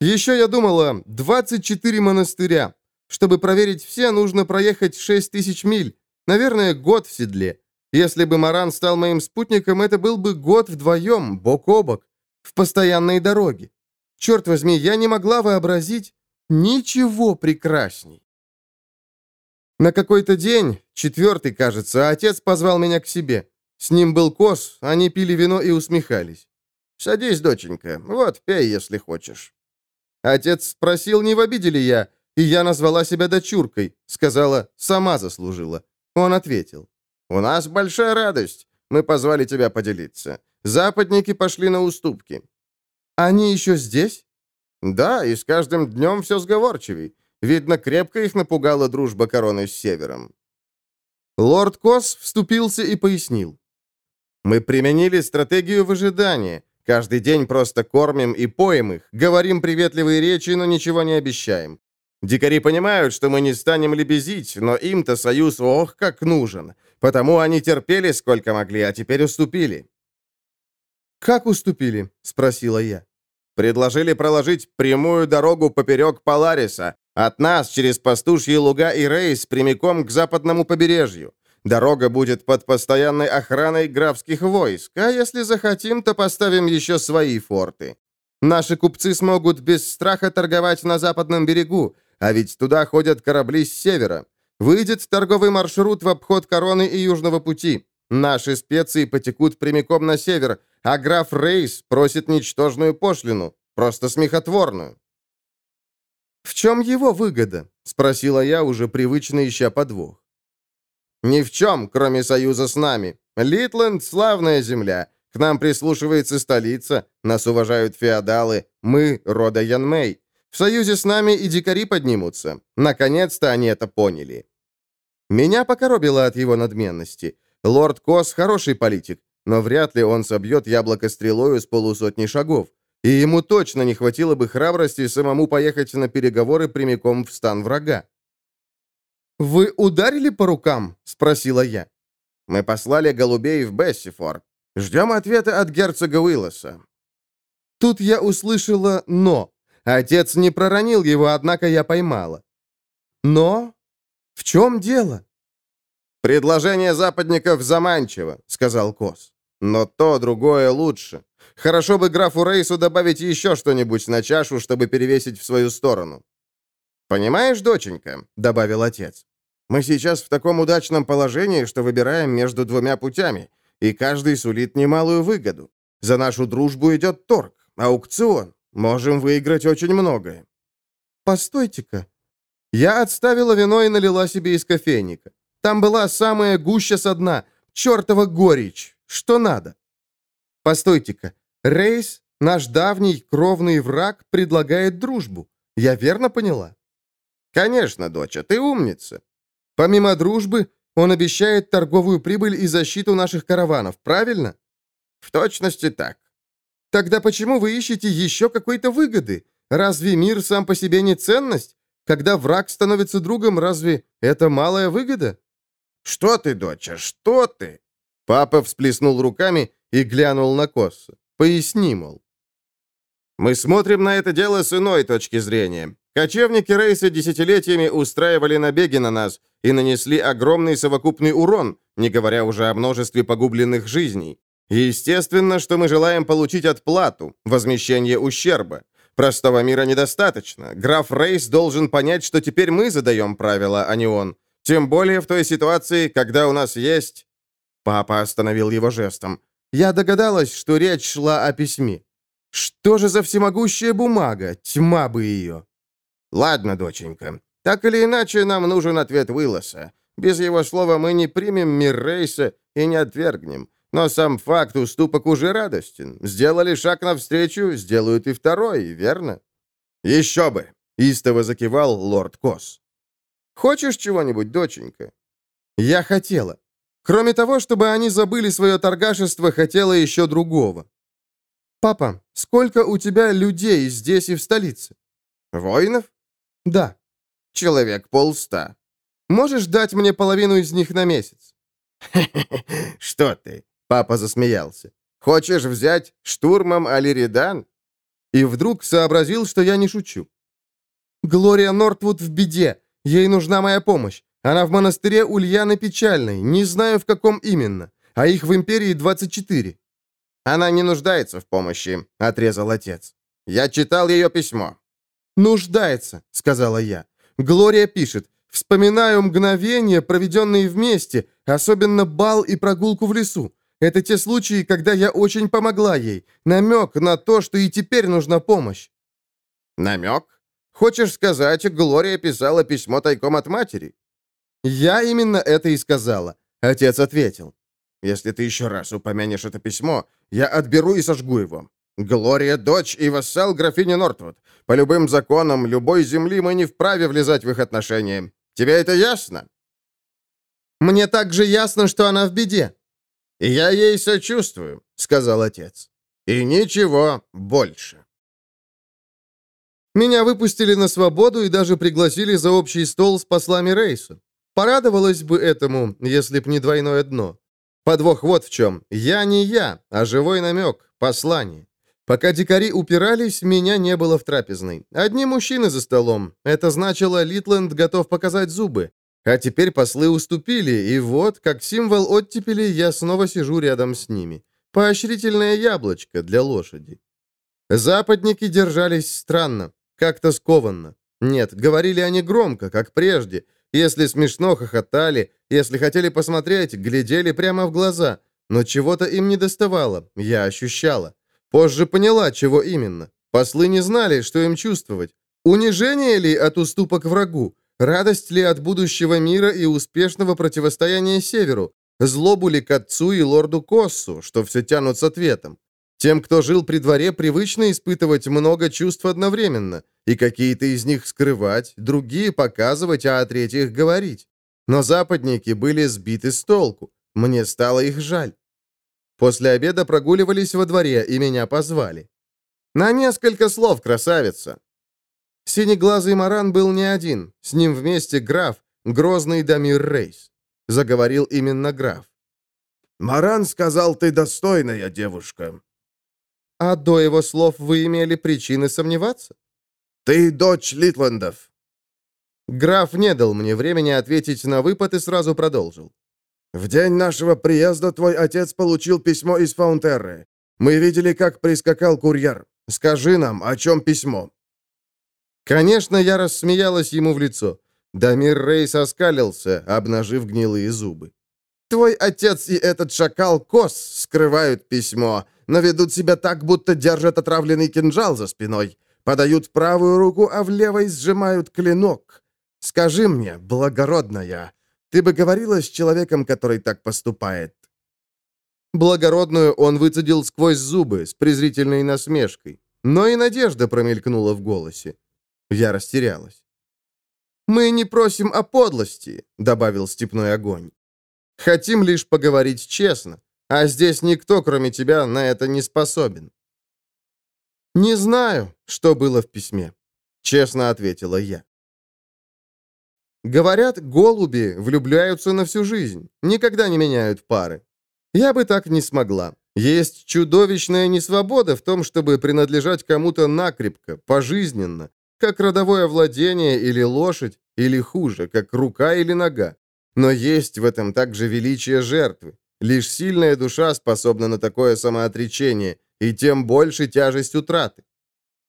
Еще я думала, 24 монастыря, чтобы проверить все, нужно проехать 6 тысяч миль. Наверное, год в седле. Если бы Маран стал моим спутником, это был бы год вдвоем, бок о бок, в постоянной дороге. Черт возьми, я не могла вообразить ничего прекрасней. На какой-то день, четвертый, кажется, отец позвал меня к себе. С ним был Кос, они пили вино и усмехались. «Садись, доченька, вот, пей, если хочешь». Отец спросил, не в обиде ли я, и я назвала себя дочуркой. Сказала, сама заслужила. Он ответил. «У нас большая радость. Мы позвали тебя поделиться. Западники пошли на уступки». «Они еще здесь?» «Да, и с каждым днем все сговорчивей. Видно, крепко их напугала дружба короны с севером». Лорд Кос вступился и пояснил. «Мы применили стратегию выжидания. Каждый день просто кормим и поем их, говорим приветливые речи, но ничего не обещаем. Дикари понимают, что мы не станем лебезить, но им-то союз ох как нужен. Потому они терпели сколько могли, а теперь уступили». «Как уступили?» — спросила я. «Предложили проложить прямую дорогу поперек Полариса, от нас через пастушьи луга и рейс прямиком к западному побережью. Дорога будет под постоянной охраной графских войск, а если захотим, то поставим еще свои форты. Наши купцы смогут без страха торговать на западном берегу, а ведь туда ходят корабли с севера. Выйдет торговый маршрут в обход Короны и Южного пути. Наши специи потекут прямиком на север, а граф Рейс просит ничтожную пошлину, просто смехотворную. «В чем его выгода?» — спросила я, уже привычно ища подвох. «Ни в чем, кроме союза с нами. Литленд — славная земля. К нам прислушивается столица, нас уважают феодалы. Мы — рода Янмей. В союзе с нами и дикари поднимутся. Наконец-то они это поняли. Меня покоробило от его надменности. Лорд Кос хороший политик, но вряд ли он собьет яблоко стрелою с полусотни шагов. И ему точно не хватило бы храбрости самому поехать на переговоры прямиком в стан врага. «Вы ударили по рукам?» — спросила я. «Мы послали голубей в Бессифор. Ждем ответа от герцога Уиллоса». Тут я услышала «но». Отец не проронил его, однако я поймала. Но в чем дело? «Предложение западников заманчиво», — сказал Кос. «Но то, другое лучше. Хорошо бы графу Рейсу добавить еще что-нибудь на чашу, чтобы перевесить в свою сторону». «Понимаешь, доченька», — добавил отец, «мы сейчас в таком удачном положении, что выбираем между двумя путями, и каждый сулит немалую выгоду. За нашу дружбу идет торг, аукцион. Можем выиграть очень многое». «Постойте-ка». Я отставила вино и налила себе из кофейника. Там была самая гуща со дна, чертова горечь. Что надо? Постойте-ка, Рейс, наш давний кровный враг, предлагает дружбу. Я верно поняла? Конечно, доча, ты умница. Помимо дружбы, он обещает торговую прибыль и защиту наших караванов, правильно? В точности так. Тогда почему вы ищете еще какой-то выгоды? Разве мир сам по себе не ценность? Когда враг становится другом, разве это малая выгода? Что ты, доча, что ты? Папа всплеснул руками и глянул на Косса. Поясни, мол. Мы смотрим на это дело с иной точки зрения. Кочевники Рейса десятилетиями устраивали набеги на нас и нанесли огромный совокупный урон, не говоря уже о множестве погубленных жизней. Естественно, что мы желаем получить отплату, возмещение ущерба. Простого мира недостаточно. Граф Рейс должен понять, что теперь мы задаем правила, а не он. Тем более в той ситуации, когда у нас есть...» Папа остановил его жестом. «Я догадалась, что речь шла о письме. Что же за всемогущая бумага? Тьма бы ее!» «Ладно, доченька. Так или иначе, нам нужен ответ Уиллоса. Без его слова мы не примем мир Рейса и не отвергнем. Но сам факт уступок уже радостен. Сделали шаг навстречу, сделают и второй, верно? Еще бы, истово закивал лорд Кос. Хочешь чего-нибудь, доченька? Я хотела. Кроме того, чтобы они забыли свое торгашество, хотела еще другого. Папа, сколько у тебя людей здесь и в столице? Воинов? Да. Человек полста. Можешь дать мне половину из них на месяц? Что ты? Папа засмеялся. «Хочешь взять штурмом Алиридан?» И вдруг сообразил, что я не шучу. «Глория Нортвуд в беде. Ей нужна моя помощь. Она в монастыре Ульяны Печальной. Не знаю, в каком именно. А их в Империи 24». «Она не нуждается в помощи», — отрезал отец. «Я читал ее письмо». «Нуждается», — сказала я. Глория пишет. «Вспоминаю мгновения, проведенные вместе, особенно бал и прогулку в лесу. Это те случаи, когда я очень помогла ей. Намек на то, что и теперь нужна помощь». «Намек? Хочешь сказать, Глория писала письмо тайком от матери?» «Я именно это и сказала», — отец ответил. «Если ты еще раз упомянешь это письмо, я отберу и сожгу его. Глория — дочь и вассал графини Нортвуд. По любым законам любой земли мы не вправе влезать в их отношения. Тебе это ясно?» «Мне также ясно, что она в беде», «Я ей сочувствую», — сказал отец. «И ничего больше». Меня выпустили на свободу и даже пригласили за общий стол с послами Рейса. Порадовалась бы этому, если б не двойное дно. Подвох вот в чем. Я не я, а живой намек, послание. Пока дикари упирались, меня не было в трапезной. Одни мужчины за столом. Это значило, Литленд готов показать зубы. А теперь послы уступили, и вот, как символ оттепели, я снова сижу рядом с ними. Поощрительное яблочко для лошади. Западники держались странно, как-то скованно. Нет, говорили они громко, как прежде. Если смешно, хохотали, если хотели посмотреть, глядели прямо в глаза. Но чего-то им не доставало, я ощущала. Позже поняла, чего именно. Послы не знали, что им чувствовать. Унижение ли от уступок врагу? Радость ли от будущего мира и успешного противостояния Северу? Злобу ли к отцу и лорду Коссу, что все тянут с ответом? Тем, кто жил при дворе, привычно испытывать много чувств одновременно, и какие-то из них скрывать, другие показывать, а о третьих говорить. Но западники были сбиты с толку. Мне стало их жаль. После обеда прогуливались во дворе, и меня позвали. «На несколько слов, красавица!» Синеглазый Маран был не один. С ним вместе граф, грозный Дамир Рейс. Заговорил именно граф. «Маран сказал, ты достойная девушка». «А до его слов вы имели причины сомневаться?» «Ты дочь Литландов». Граф не дал мне времени ответить на выпад и сразу продолжил. В день нашего приезда твой отец получил письмо из Фаунтерры. Мы видели, как прискакал курьер. Скажи нам, о чем письмо?» Конечно, я рассмеялась ему в лицо. Дамир Рейс оскалился, обнажив гнилые зубы. «Твой отец и этот шакал Кос скрывают письмо, но ведут себя так, будто держат отравленный кинжал за спиной. Подают правую руку, а в левой сжимают клинок. Скажи мне, благородная, ты бы говорила с человеком, который так поступает?» Благородную он выцедил сквозь зубы с презрительной насмешкой. Но и надежда промелькнула в голосе. Я растерялась. «Мы не просим о подлости», — добавил степной огонь. «Хотим лишь поговорить честно, а здесь никто, кроме тебя, на это не способен». «Не знаю, что было в письме», — честно ответила я. Говорят, голуби влюбляются на всю жизнь, никогда не меняют пары. Я бы так не смогла. Есть чудовищная несвобода в том, чтобы принадлежать кому-то накрепко, пожизненно, как родовое владение или лошадь, или хуже, как рука или нога. Но есть в этом также величие жертвы. Лишь сильная душа способна на такое самоотречение, и тем больше тяжесть утраты.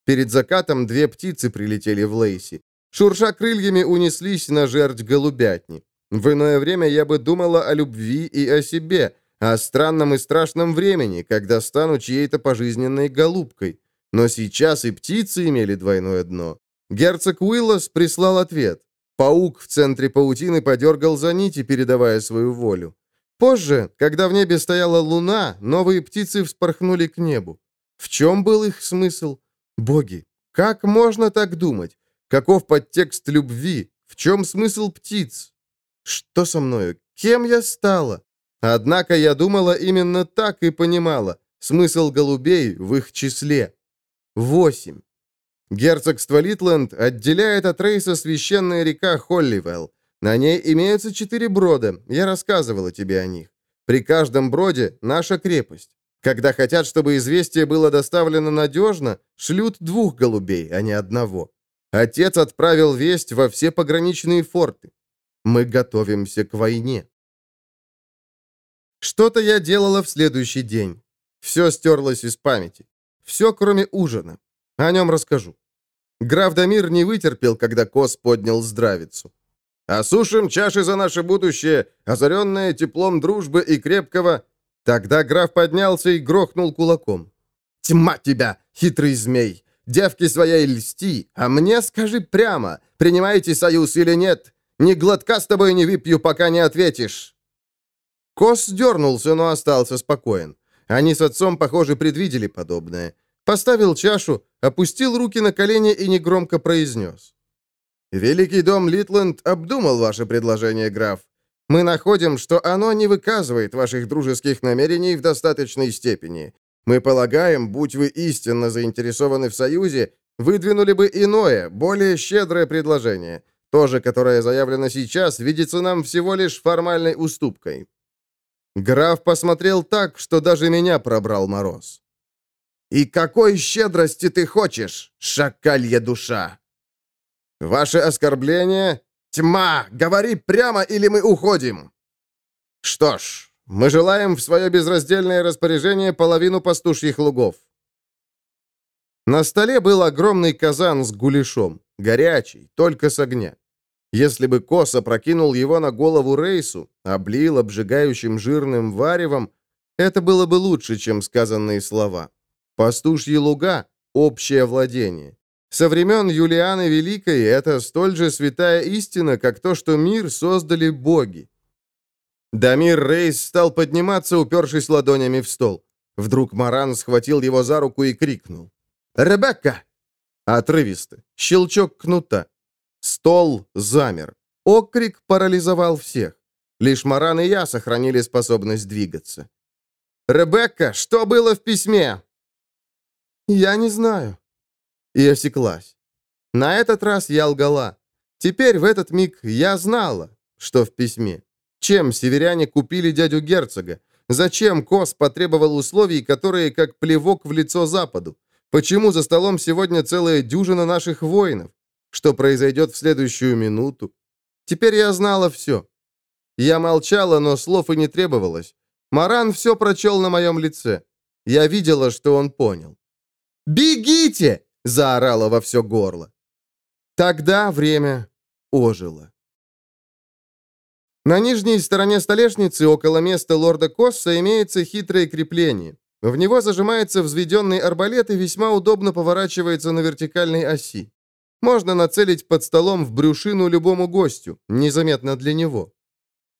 Перед закатом две птицы прилетели в Лейси. Шурша крыльями унеслись на жертв голубятни. В иное время я бы думала о любви и о себе, о странном и страшном времени, когда стану чьей-то пожизненной голубкой. Но сейчас и птицы имели двойное дно. Герцог Уиллос прислал ответ. Паук в центре паутины подергал за нити, передавая свою волю. Позже, когда в небе стояла луна, новые птицы вспорхнули к небу. В чем был их смысл? Боги, как можно так думать? Каков подтекст любви? В чем смысл птиц? Что со мною? Кем я стала? Однако я думала именно так и понимала. Смысл голубей в их числе. Восемь. Герцогство Литленд отделяет от Рейса священная река Холливелл. На ней имеются четыре брода, я рассказывала тебе о них. При каждом броде наша крепость. Когда хотят, чтобы известие было доставлено надежно, шлют двух голубей, а не одного. Отец отправил весть во все пограничные форты. Мы готовимся к войне. Что-то я делала в следующий день. Все стерлось из памяти. Все, кроме ужина. О нем расскажу. Граф Дамир не вытерпел, когда Кос поднял здравицу. «Осушим чаши за наше будущее, озаренное теплом дружбы и крепкого...» Тогда граф поднялся и грохнул кулаком. «Тьма тебя, хитрый змей! Девки своей льсти, а мне скажи прямо, принимаете союз или нет. Ни глотка с тобой не выпью, пока не ответишь». Кос дернулся, но остался спокоен. Они с отцом, похоже, предвидели подобное. Поставил чашу, опустил руки на колени и негромко произнес. «Великий дом Литленд обдумал ваше предложение, граф. Мы находим, что оно не выказывает ваших дружеских намерений в достаточной степени. Мы полагаем, будь вы истинно заинтересованы в союзе, выдвинули бы иное, более щедрое предложение. То же, которое заявлено сейчас, видится нам всего лишь формальной уступкой». Граф посмотрел так, что даже меня пробрал мороз. «И какой щедрости ты хочешь, шакалья душа?» «Ваше оскорбление? Тьма! Говори прямо, или мы уходим!» «Что ж, мы желаем в свое безраздельное распоряжение половину пастушьих лугов». На столе был огромный казан с гуляшом, горячий, только с огня. Если бы Коса прокинул его на голову Рейсу, облил обжигающим жирным варевом, это было бы лучше, чем сказанные слова. Пастушьи луга — общее владение. Со времен Юлианы Великой это столь же святая истина, как то, что мир создали боги. Дамир Рейс стал подниматься, упершись ладонями в стол. Вдруг Маран схватил его за руку и крикнул. «Ребекка!» Отрывисто. Щелчок кнута. Стол замер. Окрик парализовал всех. Лишь Маран и я сохранили способность двигаться. «Ребекка, что было в письме?» «Я не знаю». И осеклась. На этот раз я лгала. Теперь в этот миг я знала, что в письме. Чем северяне купили дядю герцога? Зачем Кос потребовал условий, которые как плевок в лицо Западу? Почему за столом сегодня целая дюжина наших воинов? Что произойдет в следующую минуту? Теперь я знала все. Я молчала, но слов и не требовалось. Маран все прочел на моем лице. Я видела, что он понял. «Бегите!» — заорала во все горло. Тогда время ожило. На нижней стороне столешницы, около места лорда Косса, имеется хитрое крепление. В него зажимается взведенный арбалет и весьма удобно поворачивается на вертикальной оси. Можно нацелить под столом в брюшину любому гостю, незаметно для него.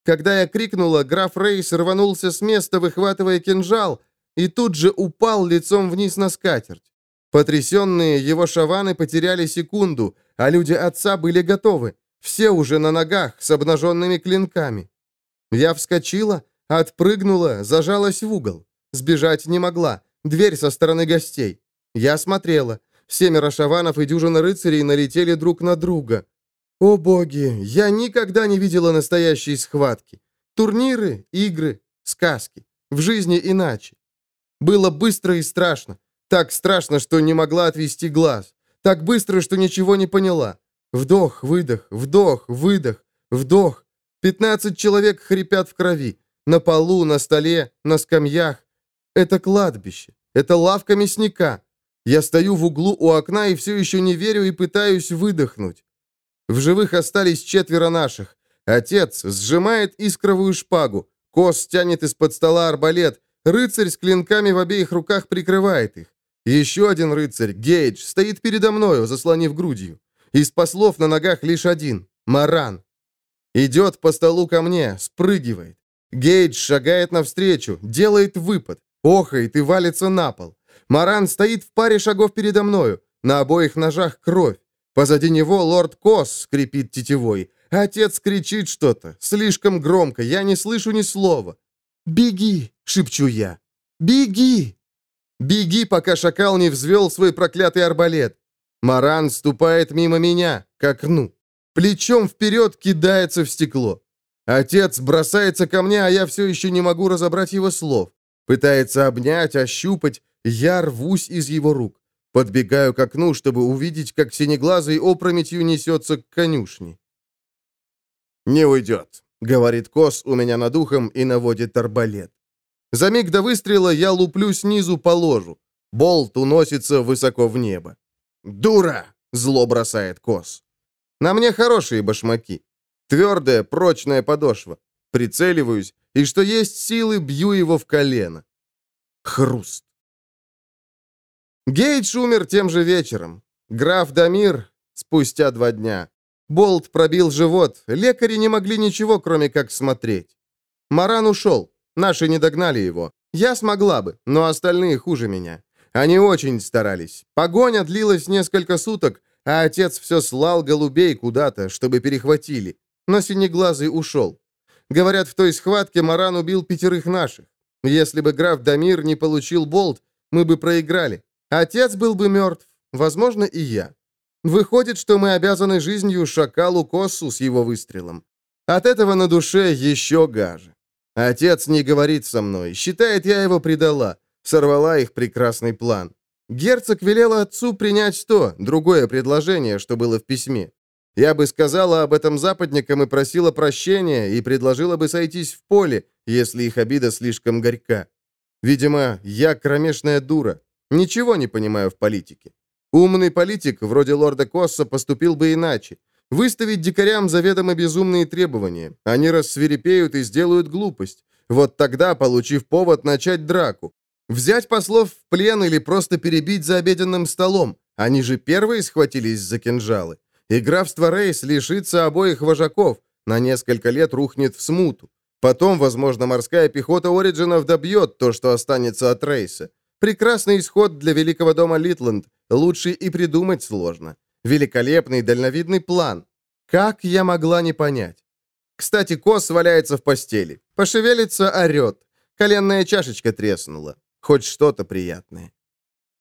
Когда я крикнула, граф Рейс рванулся с места, выхватывая кинжал, и тут же упал лицом вниз на скатерть. Потрясенные его шаваны потеряли секунду, а люди отца были готовы. Все уже на ногах, с обнаженными клинками. Я вскочила, отпрыгнула, зажалась в угол. Сбежать не могла. Дверь со стороны гостей. Я смотрела. Семеро шаванов и дюжина рыцарей налетели друг на друга. О боги, я никогда не видела настоящей схватки. Турниры, игры, сказки. В жизни иначе. Было быстро и страшно. Так страшно, что не могла отвести глаз. Так быстро, что ничего не поняла. Вдох, выдох, вдох, выдох, вдох. Пятнадцать человек хрипят в крови. На полу, на столе, на скамьях. Это кладбище. Это лавка мясника. Я стою в углу у окна и все еще не верю и пытаюсь выдохнуть. В живых остались четверо наших. Отец сжимает искровую шпагу. Кос тянет из-под стола арбалет. Рыцарь с клинками в обеих руках прикрывает их. Еще один рыцарь, Гейдж, стоит передо мною, заслонив грудью. Из послов на ногах лишь один — Маран. Идет по столу ко мне, спрыгивает. Гейдж шагает навстречу, делает выпад, охает и валится на пол. Маран стоит в паре шагов передо мною. На обоих ножах кровь. Позади него лорд Кос скрипит тетивой. Отец кричит что-то. Слишком громко. Я не слышу ни слова. «Беги!» — шепчу я. «Беги!» «Беги, пока шакал не взвел свой проклятый арбалет!» Маран ступает мимо меня, к окну. Плечом вперед кидается в стекло. Отец бросается ко мне, а я все еще не могу разобрать его слов. Пытается обнять, ощупать, я рвусь из его рук. Подбегаю к окну, чтобы увидеть, как синеглазый опрометью несется к конюшне. «Не уйдет», — говорит Кос у меня над ухом и наводит арбалет. За миг до выстрела я луплю снизу по ложу. Болт уносится высоко в небо. «Дура!» — зло бросает Кос. На мне хорошие башмаки. Твердая, прочная подошва. Прицеливаюсь, и что есть силы, бью его в колено. Хруст. Гейдж умер тем же вечером. Граф Дамир спустя два дня. Болт пробил живот. Лекари не могли ничего, кроме как смотреть. Маран ушел. Наши не догнали его. Я смогла бы, но остальные хуже меня. Они очень старались. Погоня длилась несколько суток, а отец все слал голубей куда-то, чтобы перехватили. Но Синеглазый ушел. Говорят, в той схватке Маран убил пятерых наших. Если бы граф Дамир не получил болт, мы бы проиграли. Отец был бы мертв, возможно, и я. Выходит, что мы обязаны жизнью шакалу Коссу с его выстрелом. От этого на душе еще гаже. Отец не говорит со мной, считает, я его предала, сорвала их прекрасный план. Герцог велел отцу принять то, другое предложение, что было в письме. Я бы сказала об этом западникам и просила прощения, и предложила бы сойтись в поле, если их обида слишком горька. Видимо, я кромешная дура, Ничего не понимаю в политике. Умный политик, вроде лорда Косса, поступил бы иначе. Выставить дикарям заведомо безумные требования. Они рассверепеют и сделают глупость. Вот тогда, получив повод, начать драку. Взять послов в плен или просто перебить за обеденным столом. Они же первые схватились за кинжалы. И графство Рейс лишится обоих вожаков. На несколько лет рухнет в смуту. Потом, возможно, морская пехота Ориджинов добьет то, что останется от Рейса. Прекрасный исход для великого дома Литланд. Лучше и придумать сложно. Великолепный дальновидный план. Как я могла не понять? Кстати, Кос валяется в постели. Пошевелится, орет. Коленная чашечка треснула. Хоть что-то приятное.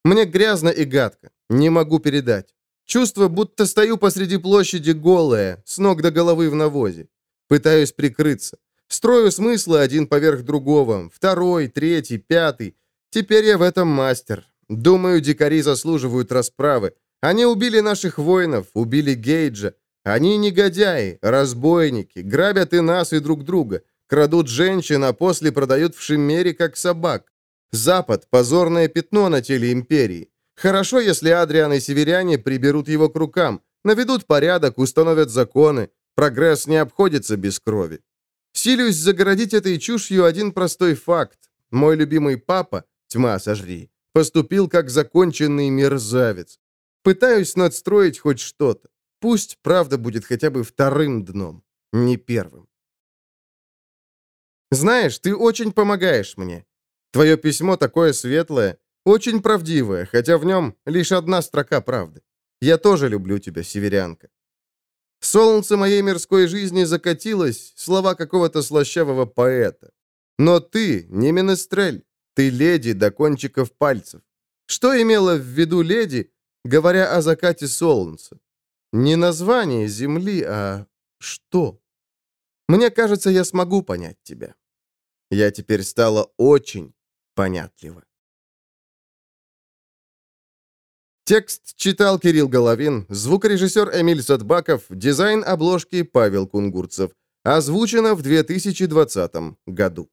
Мне грязно и гадко. Не могу передать. Чувство, будто стою посреди площади голая, с ног до головы в навозе. Пытаюсь прикрыться. Строю смыслы один поверх другого. Второй, третий, пятый. Теперь я в этом мастер. Думаю, дикари заслуживают расправы. Они убили наших воинов, убили Гейджа. Они негодяи, разбойники, грабят и нас, и друг друга, крадут женщин, а после продают в Шиммере, как собак. Запад — позорное пятно на теле империи. Хорошо, если Адриан и северяне приберут его к рукам, наведут порядок, установят законы. Прогресс не обходится без крови. Силюсь загородить этой чушью один простой факт. Мой любимый папа, тьма сожри, поступил как законченный мерзавец. Пытаюсь надстроить хоть что-то. Пусть правда будет хотя бы вторым дном, не первым. Знаешь, ты очень помогаешь мне. Твое письмо такое светлое, очень правдивое, хотя в нем лишь одна строка правды. Я тоже люблю тебя, северянка. Солнце моей мирской жизни закатилось, слова какого-то слащавого поэта. Но ты не менестрель, ты леди до кончиков пальцев. Что имела в виду леди, говоря о закате солнца? Не название земли, а что? Мне кажется, я смогу понять тебя. Я теперь стала очень понятлива. Текст читал Кирилл Головин, звукорежиссер Эмиль Садбаков, дизайн обложки Павел Кунгурцев. Озвучено в 2020 году.